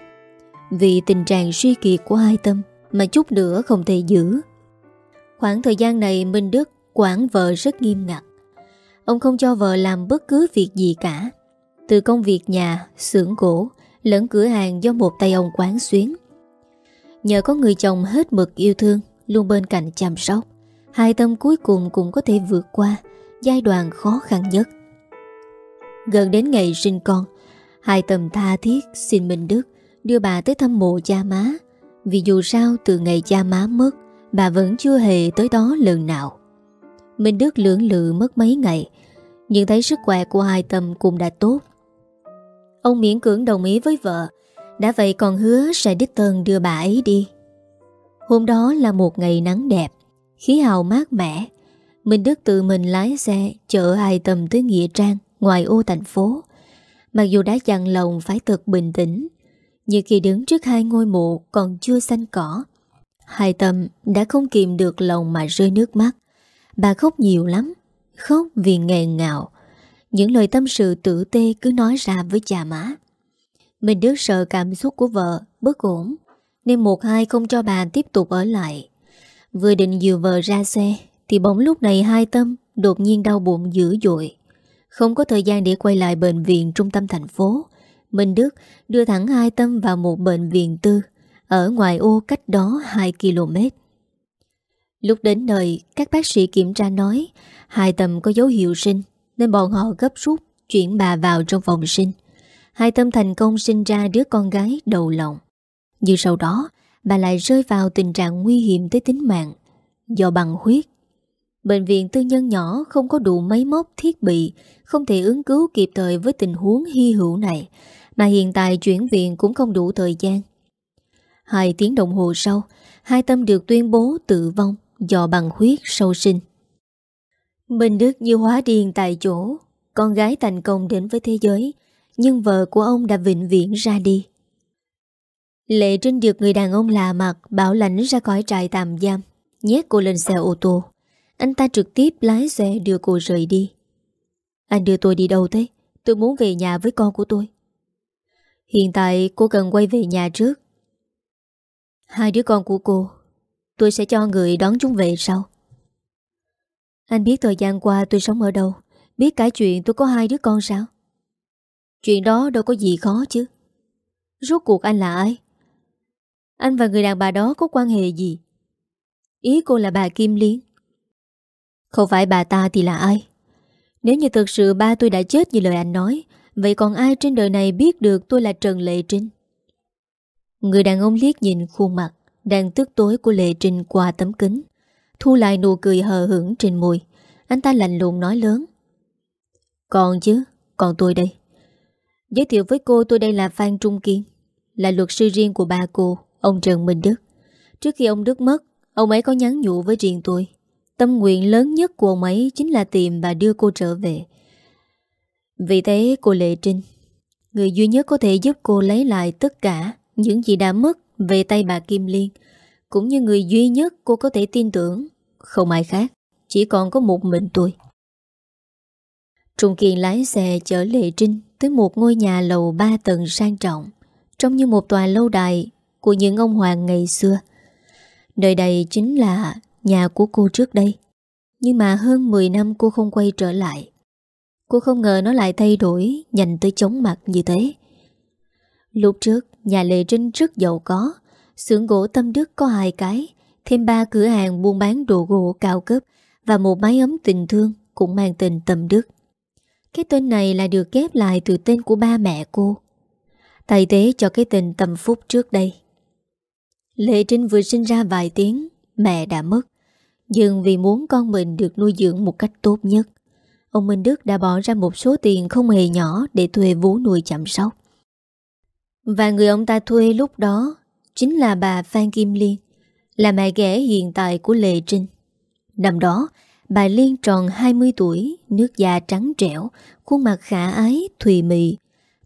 Vì tình trạng suy kiệt của hai tâm Mà chút nữa không thể giữ. Khoảng thời gian này Minh Đức quản vợ rất nghiêm ngặt. Ông không cho vợ làm bất cứ việc gì cả. Từ công việc nhà, xưởng gỗ Lẫn cửa hàng do một tay ông quán xuyến. Nhờ có người chồng hết mực yêu thương Luôn bên cạnh chăm sóc Hai tâm cuối cùng cũng có thể vượt qua Giai đoạn khó khăn nhất. Gần đến ngày sinh con Hai tâm tha thiết xin Minh Đức Đưa bà tới thăm mộ cha má. Vì dù sao từ ngày cha má mất Bà vẫn chưa hề tới đó lần nào. Minh Đức lưỡng lự mất mấy ngày, Nhưng thấy sức khỏe của hai tâm cũng đã tốt. Ông miễn cưỡng đồng ý với vợ, Đã vậy còn hứa sẽ đích thân đưa bà ấy đi. Hôm đó là một ngày nắng đẹp, Khí hào mát mẻ. Minh Đức tự mình lái xe Chở hai tâm tới Nghĩa Trang, Ngoài ô thành phố. Mặc dù đã dặn lòng phải thật bình tĩnh, Nhưng khi đứng trước hai ngôi mộ Còn chưa xanh cỏ, Hai tâm đã không kìm được lòng mà rơi nước mắt. Bà khóc nhiều lắm. Khóc vì nghẹn ngạo Những lời tâm sự tử tê cứ nói ra với cha má. Mình đứa sợ cảm xúc của vợ, Bất ổn. Nên một hai không cho bà tiếp tục ở lại. Vừa định dìu vợ ra xe, Thì bỗng lúc này hai tâm Đột nhiên đau bụng dữ dội. Không có thời gian để quay lại bệnh viện Trung tâm thành phố. Minh Đức đưa thẳng hai tâm vào một bệnh viện tư, Ở ngoài ô cách đó 2 km Lúc đến nơi, các bác sĩ kiểm tra nói hai tâm có dấu hiệu sinh nên bọn họ gấp rút chuyển bà vào trong phòng sinh. Hai tâm thành công sinh ra đứa con gái đầu lòng. Nhưng sau đó, bà lại rơi vào tình trạng nguy hiểm tới tính mạng do bằng huyết. Bệnh viện tư nhân nhỏ không có đủ máy móc thiết bị, không thể ứng cứu kịp thời với tình huống hy hữu này, mà hiện tại chuyển viện cũng không đủ thời gian. Hai tiếng đồng hồ sau, hai tâm được tuyên bố tử vong do bằng huyết sâu sinh. Minh Đức như hóa điên tại chỗ, con gái thành công đến với thế giới, nhưng vợ của ông đã vĩnh viễn ra đi. Lệ Trinh được người đàn ông lạ mặt bảo lãnh ra khỏi trại tạm giam, nhét cô lên xe ô tô. Anh ta trực tiếp lái xe đưa cô rời đi. Anh đưa tôi đi đâu thế? Tôi muốn về nhà với con của tôi. Hiện tại cô cần quay về nhà trước. Hai đứa con của cô Tôi sẽ cho người đón chúng về sau. Anh biết thời gian qua tôi sống ở đâu. Biết cả chuyện tôi có hai đứa con sao? Chuyện đó đâu có gì khó chứ. Rốt cuộc anh là ai? Anh và người đàn bà đó có quan hệ gì? Ý cô là bà Kim Liên. Không phải bà ta thì là ai? Nếu như thực sự ba tôi đã chết như lời anh nói, Vậy còn ai trên đời này biết được tôi là Trần Lệ Trinh? Người đàn ông liếc nhìn khuôn mặt đang tức tối của Lệ Trinh qua tấm kính, Thu lại nụ cười hờ hững trên môi. Anh ta lạnh lùng nói lớn. Còn chứ, Còn tôi đây. Giới thiệu với cô tôi đây là Phan Trung Kiên, Là luật sư riêng của ba cô, Ông Trần Minh Đức. Trước khi ông Đức mất, Ông ấy có nhắn nhủ với riêng tôi. Tâm nguyện lớn nhất của ông ấy Chính là tìm và đưa cô trở về. Vì thế, cô Lệ Trinh, Người duy nhất có thể giúp cô lấy lại tất cả Những gì đã mất về tay bà Kim Liên, Cũng như người duy nhất cô có thể tin tưởng, Không ai khác, Chỉ còn có một mình tôi. Trung Kiên lái xe chở Lệ Trinh Tới một ngôi nhà lầu ba tầng sang trọng, Trông như một tòa lâu đài Của những ông hoàng ngày xưa. Nơi đây chính là nhà của cô trước đây, Nhưng mà hơn 10 năm cô không quay trở lại. Cô không ngờ nó lại thay đổi Nhanh tới chóng mặt như thế. Lúc trước, Nhà Lệ Trinh rất giàu có. Xưởng gỗ Tâm Đức có hai cái, Thêm ba cửa hàng buôn bán đồ gỗ cao cấp Và một máy ấm tình thương Cũng mang tên Tâm Đức. Cái tên này là được ghép lại từ tên của ba mẹ cô. Thay thế cho cái tên Tâm Phúc trước đây. Lệ Trinh vừa sinh ra vài tiếng, Mẹ đã mất. Nhưng vì muốn con mình được nuôi dưỡng một cách tốt nhất, Ông Minh Đức đã bỏ ra một số tiền không hề nhỏ Để thuê vú nuôi chăm sóc. Và người ông ta thuê lúc đó Chính là bà Phan Kim Liên Là mẹ ghẻ hiện tại của Lệ Trinh. Năm đó Bà Liên tròn 20 tuổi Nước da trắng trẻo Khuôn mặt khả ái, thùy mị.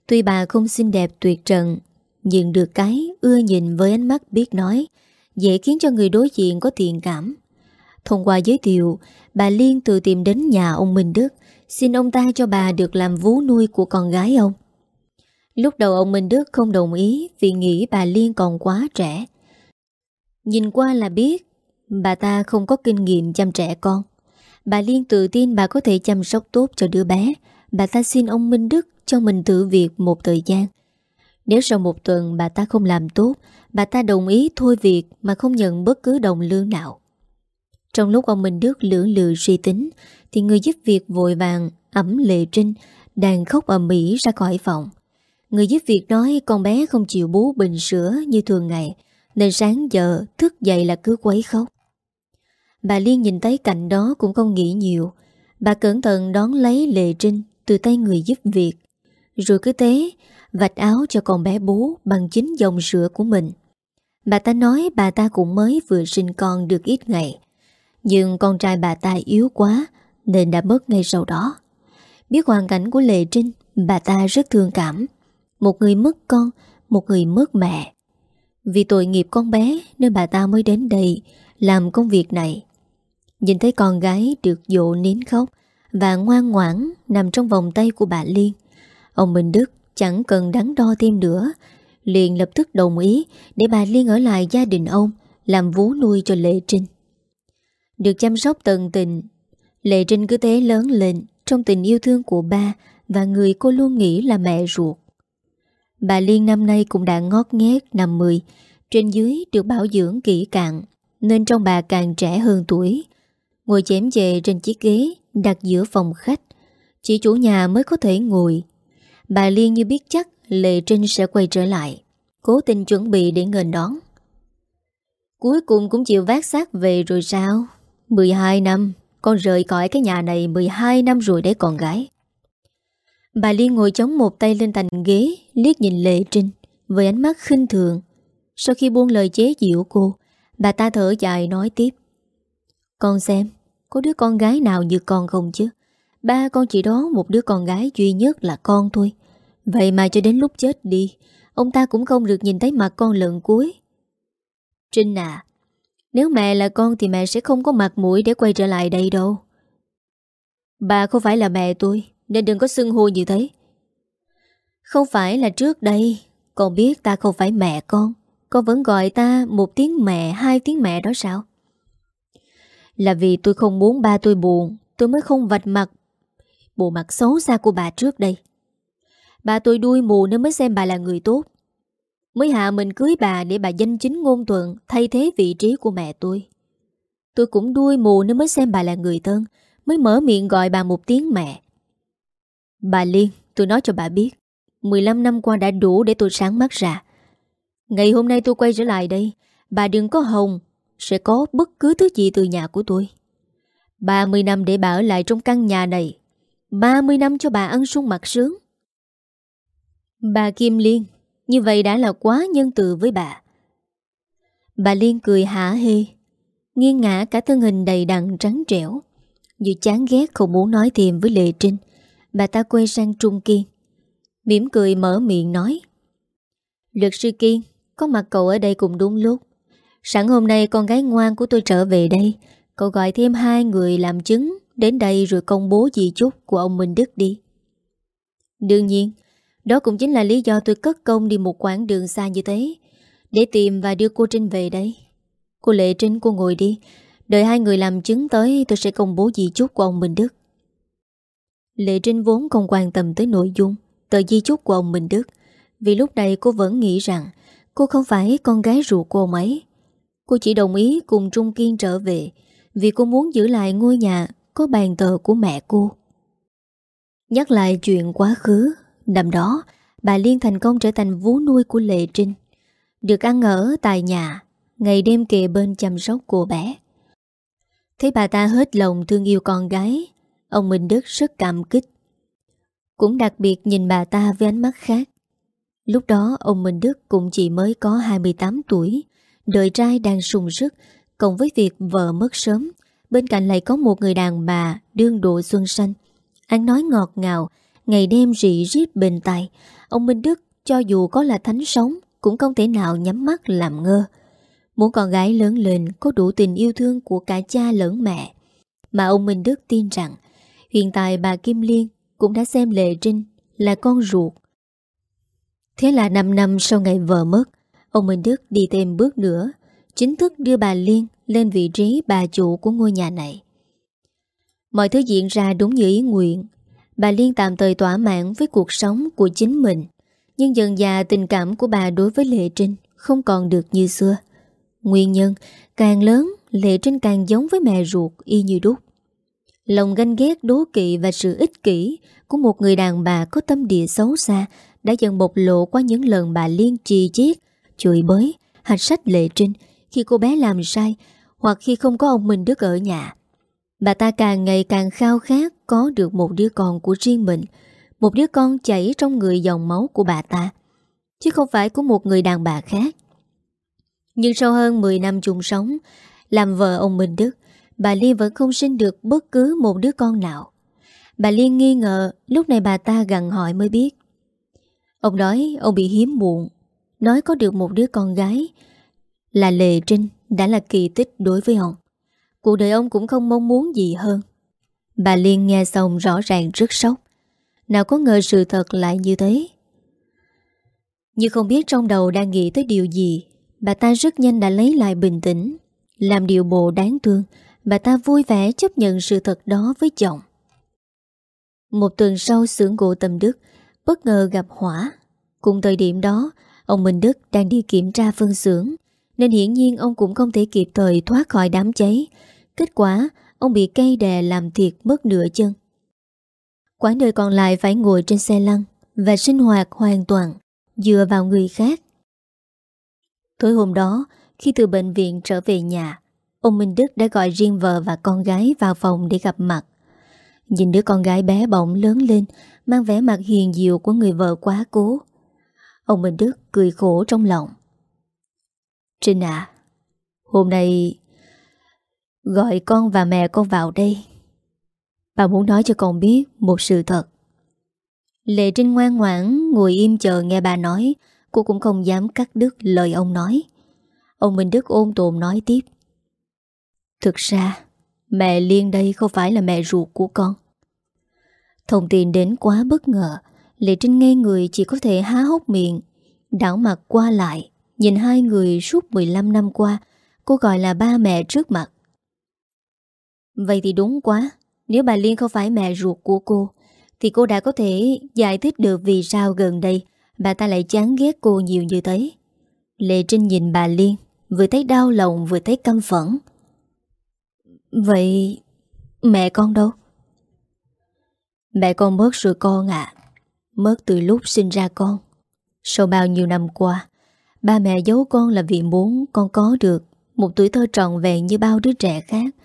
Tuy bà không xinh đẹp tuyệt trần Nhưng được cái ưa nhìn với ánh mắt biết nói Dễ khiến cho người đối diện có thiện cảm. Thông qua giới thiệu Bà Liên tự tìm đến nhà ông Minh Đức Xin ông ta cho bà được làm vú nuôi của con gái ông. Lúc đầu ông Minh Đức không đồng ý Vì nghĩ bà Liên còn quá trẻ. Nhìn qua là biết, Bà ta không có kinh nghiệm chăm trẻ con. Bà Liên tự tin bà có thể chăm sóc tốt cho đứa bé. Bà ta xin ông Minh Đức cho mình thử việc một thời gian. Nếu sau một tuần bà ta không làm tốt, Bà ta đồng ý thôi việc mà không nhận bất cứ đồng lương nào. Trong lúc ông Minh Đức lưỡng lự suy tính, Thì người giúp việc vội vàng, ẩm lệ trinh, Đang khóc ở Mỹ ra khỏi phòng. Người giúp việc nói, con bé không chịu bú bình sữa như thường ngày, Nên sáng giờ thức dậy là cứ quấy khóc. Bà Liên nhìn thấy cảnh đó cũng không nghĩ nhiều. Bà cẩn thận đón lấy Lệ Trinh từ tay người giúp việc. Rồi cứ thế, vạch áo cho con bé bú bằng chính dòng sữa của mình. Bà ta nói bà ta cũng mới vừa sinh con được ít ngày. Nhưng con trai bà ta yếu quá, Nên đã mất ngay sau đó. Biết hoàn cảnh của Lệ Trinh, Bà ta rất thương cảm. Một người mất con Một người mất mẹ Vì tội nghiệp con bé Nên bà ta mới đến đây Làm công việc này Nhìn thấy con gái được dỗ nín khóc Và ngoan ngoãn nằm trong vòng tay của bà Liên Ông Minh Đức chẳng cần đắn đo thêm nữa liền lập tức đồng ý để bà Liên ở lại gia đình ông làm vú nuôi cho Lệ Trinh. Được chăm sóc tận tình, Lệ Trinh cứ thế lớn lên trong tình yêu thương của ba và người cô luôn nghĩ là mẹ ruột. Bà Liên năm nay cũng đã ngót nghét 50, trên dưới được bảo dưỡng kỹ cạn, nên trong bà càng trẻ hơn tuổi. Ngồi chém về trên chiếc ghế đặt giữa phòng khách, chỉ chủ nhà mới có thể ngồi. Bà Liên như biết chắc Lệ Trinh sẽ quay trở lại Cố tình chuẩn bị để ngền đón Cuối cùng cũng chịu vác xác về rồi sao 12 năm Con rời khỏi cái nhà này 12 năm rồi đấy con gái Bà Liên ngồi chống một tay lên thành ghế, Liếc nhìn Lệ Trinh Với ánh mắt khinh thường. Sau khi buông lời chế dịu cô, Bà ta thở dài nói tiếp. Con xem, Có đứa con gái nào như con không chứ? Ba con chỉ đó một đứa con gái duy nhất là con thôi. Vậy mà cho đến lúc chết đi, Ông ta cũng không được nhìn thấy mặt con lần cuối. Trinh à Nếu mẹ là con thì mẹ sẽ không có mặt mũi để quay trở lại đây đâu. Bà không phải là mẹ tôi nên đừng có xưng hô như thế. Không phải là trước đây, Con biết ta không phải mẹ con. Con vẫn gọi ta một tiếng mẹ, Hai tiếng mẹ đó sao? Là vì tôi không muốn ba tôi buồn, Tôi mới không vạch mặt. Bộ mặt xấu xa của bà trước đây. Bà tôi đuôi mù nên mới xem bà là người tốt. Mới hạ mình cưới bà để bà danh chính ngôn thuận, Thay thế vị trí của mẹ tôi. Tôi cũng đuôi mù nên mới xem bà là người thân, Mới mở miệng gọi bà một tiếng mẹ. Bà Liên, tôi nói cho bà biết 15 năm qua đã đủ để tôi sáng mắt ra. Ngày hôm nay tôi quay trở lại đây, Bà đừng có hồng, Sẽ có bất cứ thứ gì từ nhà của tôi. 30 năm để bà ở lại trong căn nhà này 30 năm cho bà ăn sung mặt sướng. Bà Kim Liên, Như vậy đã là quá nhân từ với bà. Bà Liên cười hả hê, Nghiêng ngã cả thân hình đầy đặn trắng trẻo, Như chán ghét không muốn nói thêm với Lệ Trinh. Bà ta quay sang Trung Kiên. Mỉm cười mở miệng nói. Luật sư Kiên, Có mặt cậu ở đây cùng đúng lúc. Sẵn hôm nay con gái ngoan của tôi trở về đây. Cậu gọi thêm hai người làm chứng Đến đây rồi công bố di chúc của ông Minh Đức đi. Đương nhiên, đó cũng chính là lý do tôi cất công đi một quãng đường xa như thế, Để tìm và đưa cô Trinh về đây. Cô Lệ Trinh, cô ngồi đi. Đợi hai người làm chứng tới, tôi sẽ công bố di chúc của ông Minh Đức. Lệ Trinh vốn không quan tâm tới nội dung tờ di chúc của ông Minh Đức vì lúc này cô vẫn nghĩ rằng cô không phải con gái ruột của mấy. Cô chỉ đồng ý cùng Trung Kiên trở về vì cô muốn giữ lại ngôi nhà có bàn tờ của mẹ cô. Nhắc lại chuyện quá khứ, năm đó bà Liên thành công trở thành vú nuôi của Lệ Trinh. Được ăn ở tại nhà, ngày đêm kề bên chăm sóc cô bé. Thấy bà ta hết lòng thương yêu con gái, ông Minh Đức rất cảm kích. Cũng đặc biệt nhìn bà ta với ánh mắt khác. Lúc đó ông Minh Đức cũng chỉ mới có 28 tuổi, đời trai đang sùng sức, cộng với việc vợ mất sớm, bên cạnh lại có một người đàn bà đương độ xuân xanh. Ăn nói ngọt ngào, ngày đêm rị rít bên tay, ông Minh Đức cho dù có là thánh sống cũng không thể nào nhắm mắt làm ngơ. Muốn con gái lớn lên có đủ tình yêu thương của cả cha lẫn mẹ. Mà ông Minh Đức tin rằng hiện tại bà Kim Liên cũng đã xem Lệ Trinh là con ruột. Thế là 5 năm sau ngày vợ mất, ông Minh Đức đi thêm bước nữa, chính thức đưa bà Liên lên vị trí bà chủ của ngôi nhà này. Mọi thứ diễn ra đúng như ý nguyện. Bà Liên tạm thời tỏa mãn với cuộc sống của chính mình. Nhưng dần già tình cảm của bà đối với Lệ Trinh không còn được như xưa. Nguyên nhân, càng lớn, Lệ Trinh càng giống với mẹ ruột y như đúc. Lòng ganh ghét đố kỵ và sự ích kỷ của một người đàn bà có tâm địa xấu xa đã dần bộc lộ qua những lần bà Liên trì chiết, chửi bới, hạch sách Lệ Trinh khi cô bé làm sai hoặc khi không có ông Minh Đức ở nhà. Bà ta càng ngày càng khao khát có được một đứa con của riêng mình, một đứa con chảy trong người dòng máu của bà ta, chứ không phải của một người đàn bà khác. Nhưng sau hơn 10 năm chung sống, làm vợ ông Minh Đức, bà Liên vẫn không sinh được bất cứ một đứa con nào. Bà Liên nghi ngờ, lúc này bà ta gặn hỏi mới biết. Ông nói ông bị hiếm muộn, nói có được một đứa con gái là Lệ Trinh đã là kỳ tích đối với ông. Cuộc đời ông cũng không mong muốn gì hơn. Bà Liên nghe xong rõ ràng rất sốc. Nào có ngờ sự thật lại như thế. Như không biết trong đầu đang nghĩ tới điều gì, bà ta rất nhanh đã lấy lại bình tĩnh. Làm điều bộ đáng thương, bà ta vui vẻ chấp nhận sự thật đó với chồng. Một tuần sau xưởng gỗ Tâm Đức bất ngờ gặp hỏa. Cùng thời điểm đó, ông Minh Đức đang đi kiểm tra phân xưởng, nên hiển nhiên ông cũng không thể kịp thời thoát khỏi đám cháy. Kết quả, ông bị cây đè làm thiệt mất nửa chân. Quãng đời còn lại phải ngồi trên xe lăn và sinh hoạt hoàn toàn, dựa vào người khác. Tối hôm đó, khi từ bệnh viện trở về nhà, ông Minh Đức đã gọi riêng vợ và con gái vào phòng để gặp mặt. Nhìn đứa con gái bé bỏng lớn lên, mang vẻ mặt hiền diệu của người vợ quá cố. Ông Minh Đức cười khổ trong lòng. Trinh à, hôm nay gọi con và mẹ con vào đây. Bà muốn nói cho con biết một sự thật. Lệ Trinh ngoan ngoãn ngồi im chờ nghe bà nói, cô cũng không dám cắt đứt lời ông nói. Ông Minh Đức ôn tồn nói tiếp. Thực ra, mẹ Liên đây không phải là mẹ ruột của con. Thông tin đến quá bất ngờ, Lệ Trinh nghe người chỉ có thể há hốc miệng, đảo mặt qua lại, nhìn hai người suốt 15 năm qua, cô gọi là ba mẹ trước mặt. Vậy thì đúng quá, nếu bà Liên không phải mẹ ruột của cô, thì cô đã có thể giải thích được vì sao gần đây bà ta lại chán ghét cô nhiều như thế. Lệ Trinh nhìn bà Liên, vừa thấy đau lòng vừa thấy căm phẫn. Vậy mẹ con đâu? Mẹ con mất rồi con ạ Mất từ lúc sinh ra con. Sau bao nhiêu năm qua, Ba mẹ giấu con là vì muốn con có được Một tuổi thơ trọn vẹn như bao đứa trẻ khác.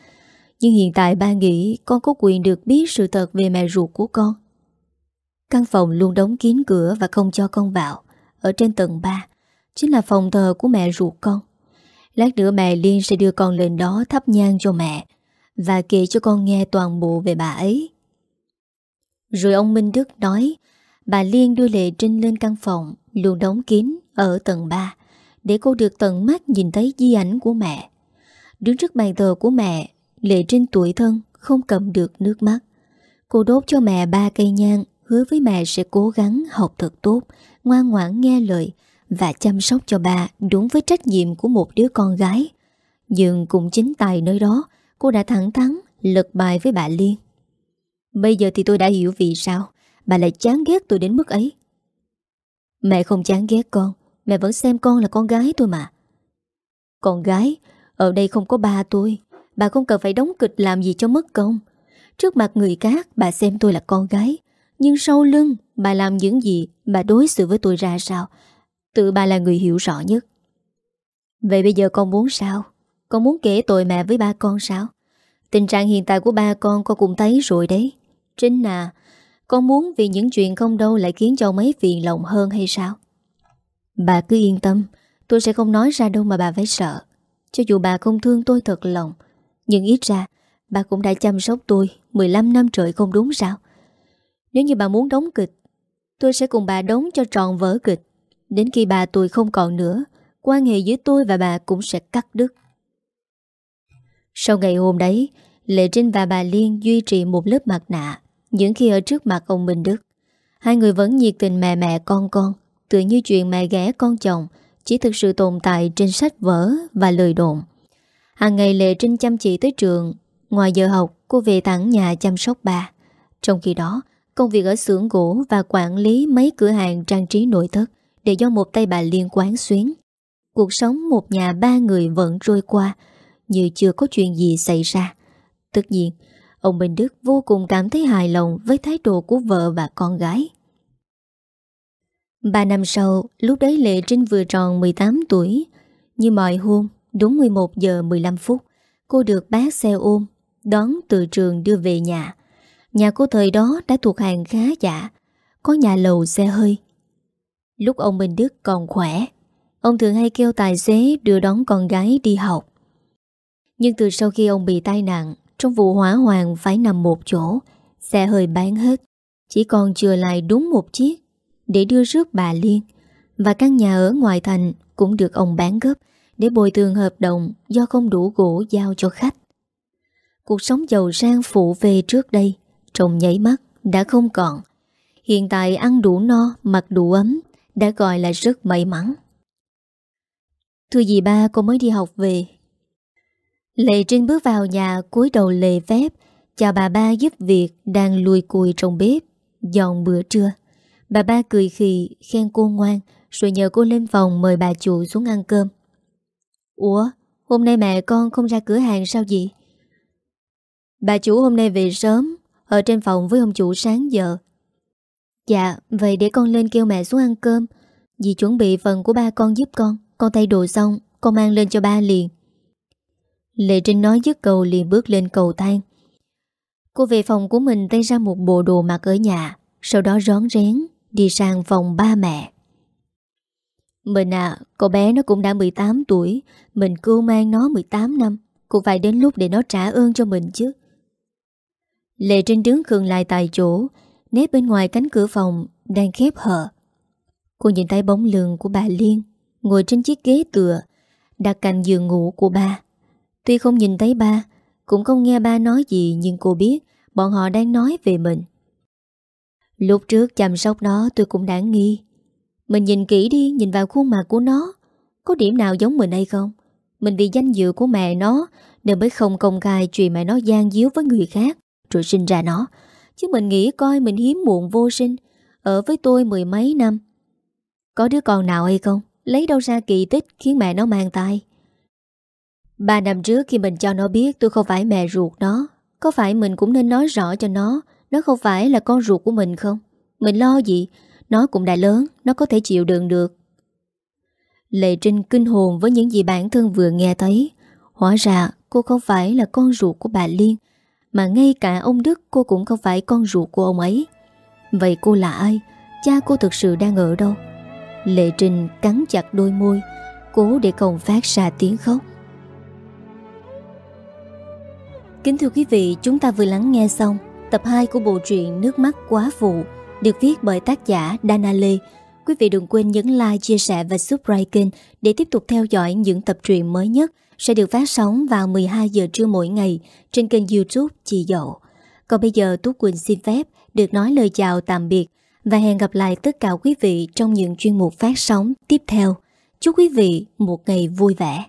Nhưng hiện tại ba nghĩ Con có quyền được biết sự thật về mẹ ruột của con. Căn phòng luôn đóng kín cửa Và không cho con vào, Ở trên tầng 3 Chính là phòng thờ của mẹ ruột con. Lát nữa mẹ Liên sẽ đưa con lên đó thắp nhang cho mẹ. Và kể cho con nghe toàn bộ về bà ấy. Rồi ông Minh Đức nói, Bà Liên đưa Lệ Trinh lên căn phòng, Luôn đóng kín ở tầng 3 Để cô được tận mắt nhìn thấy di ảnh của mẹ. Đứng trước bàn thờ của mẹ, Lệ Trinh tuổi thân, Không cầm được nước mắt. Cô đốt cho mẹ ba cây nhang, Hứa với mẹ sẽ cố gắng học thật tốt, Ngoan ngoãn nghe lời Và chăm sóc cho bà đúng với trách nhiệm của một đứa con gái. Nhưng cũng chính tại nơi đó Cô đã thẳng thắn, lật bài với bà Liên. Bây giờ thì tôi đã hiểu vì sao Bà lại chán ghét tôi đến mức ấy. Mẹ không chán ghét con, Mẹ vẫn xem con là con gái tôi mà. Con gái, Ở đây không có ba tôi, Bà không cần phải đóng kịch làm gì cho mất công. Trước mặt người khác, bà xem tôi là con gái, Nhưng sau lưng, bà làm những gì Bà đối xử với tôi ra sao, Tự bà là người hiểu rõ nhất. Vậy bây giờ con muốn sao? Con muốn kể tội mẹ với ba con sao? Tình trạng hiện tại của ba con con cũng thấy rồi đấy. Trinh à Con muốn vì những chuyện không đâu Lại khiến cho mấy phiền lòng hơn hay sao? Bà cứ yên tâm, Tôi sẽ không nói ra đâu mà bà phải sợ. Cho dù bà không thương tôi thật lòng, Nhưng ít ra, Bà cũng đã chăm sóc tôi 15 năm trời không đúng sao? Nếu như bà muốn đóng kịch, Tôi sẽ cùng bà đóng cho tròn vở kịch. Đến khi bà tôi không còn nữa, Quan hệ giữa tôi và bà cũng sẽ cắt đứt. Sau ngày hôm đấy Lệ Trinh và bà Liên duy trì một lớp mặt nạ, Những khi ở trước mặt ông Minh Đức. Hai người vẫn nhiệt tình mẹ mẹ con con Tự như chuyện mẹ ghé con chồng, Chỉ thực sự tồn tại trên sách vở và lời đồn. Hàng ngày Lệ Trinh chăm chỉ tới trường, Ngoài giờ học, cô về thẳng nhà chăm sóc bà Trong khi đó, Công việc ở xưởng gỗ và quản lý mấy cửa hàng trang trí nội thất Đều do một tay bà Liên quán xuyến. Cuộc sống một nhà ba người vẫn trôi qua, Như chưa có chuyện gì xảy ra. Tất nhiên, Ông Bình Đức vô cùng cảm thấy hài lòng Với thái độ của vợ và con gái. Ba năm sau, Lúc đấy Lệ Trinh vừa tròn 18 tuổi. Như mọi hôm, Đúng 11 giờ 15 phút, Cô được bác xe ôm, Đón từ trường đưa về nhà. Nhà cô thời đó đã thuộc hàng khá giả, Có nhà lầu xe hơi. Lúc ông Bình Đức còn khỏe, Ông thường hay kêu tài xế đưa đón con gái đi học. Nhưng từ sau khi ông bị tai nạn trong vụ hỏa hoàng phải nằm một chỗ. Xe hơi bán hết, Chỉ còn chừa lại đúng một chiếc Để đưa rước bà Liên. Và căn nhà ở ngoài thành Cũng được ông bán gấp Để bồi thường hợp đồng Do không đủ gỗ giao cho khách. Cuộc sống giàu sang phụ về trước đây, Trong nháy mắt đã không còn. Hiện tại ăn đủ no, Mặc đủ ấm, Đã gọi là rất may mắn. Thưa dì ba, con mới đi học về. Lệ Trinh bước vào nhà, cúi đầu lề phép Chào bà ba giúp việc Đang lùi cùi trong bếp. Dọn bữa trưa. Bà ba cười khì, khen cô ngoan, Rồi nhờ cô lên phòng mời bà chủ xuống ăn cơm. Ủa, Hôm nay mẹ con không ra cửa hàng sao gì Bà chủ hôm nay về sớm, Ở trên phòng với ông chủ sáng giờ. Dạ Vậy để con lên kêu mẹ xuống ăn cơm. Dì chuẩn bị phần của ba con giúp con Con thay đồ xong, Con mang lên cho ba liền. Lệ Trinh nói dứt cầu liền bước lên cầu thang. Cô về phòng của mình tay ra một bộ đồ mặc ở nhà, Sau đó rón rén Đi sang phòng ba mẹ. Mình à Cậu bé nó cũng đã 18 tuổi, Mình cưu mang nó 18 năm, Cũng phải đến lúc để nó trả ơn cho mình chứ. Lệ Trinh đứng khường lại tại chỗ Nếp bên ngoài cánh cửa phòng Đang khép hờ. Cô nhìn thấy bóng lưng của bà Liên Ngồi trên chiếc ghế tựa, Đặt cạnh giường ngủ của ba Tuy không nhìn thấy ba, Cũng không nghe ba nói gì, Nhưng cô biết bọn họ đang nói về mình. Lúc trước chăm sóc nó, tôi cũng đã nghi. Mình nhìn kỹ đi, Nhìn vào khuôn mặt của nó, Có điểm nào giống mình hay không? Mình vì danh dự của mẹ nó, Nên mới không công khai chuyện mẹ nó gian díu với người khác, Rồi sinh ra nó. Chứ mình nghĩ coi mình hiếm muộn vô sinh, Ở với tôi mười mấy năm. Có đứa con nào hay không? Lấy đâu ra kỳ tích khiến mẹ nó mang tai Ba năm trước khi mình cho nó biết tôi không phải mẹ ruột nó, Có phải mình cũng nên nói rõ cho nó Nó không phải là con ruột của mình không? Mình lo gì? Nó cũng đã lớn, Nó có thể chịu đựng được. Lệ Trinh kinh hồn với những gì bản thân vừa nghe thấy. Hóa ra cô không phải là con ruột của bà Liên, Mà ngay cả ông Đức cô cũng không phải con ruột của ông ấy. Vậy cô là ai? Cha cô thực sự đang ở đâu? Lệ Trinh cắn chặt đôi môi, Cố để không phát ra tiếng khóc. Kính thưa quý vị Chúng ta vừa lắng nghe xong Tập 2 của bộ truyện Nước mắt quá phụ Được viết bởi tác giả Dana Lê Quý vị đừng quên nhấn like, chia sẻ và subscribe kênh Để tiếp tục theo dõi những tập truyện mới nhất Sẽ được phát sóng vào 12 giờ trưa mỗi ngày Trên kênh youtube Chị Dậu Còn bây giờ Tú Quỳnh xin phép Được nói lời chào tạm biệt và hẹn gặp lại tất cả quý vị trong những chuyên mục phát sóng tiếp theo. Chúc quý vị một ngày vui vẻ.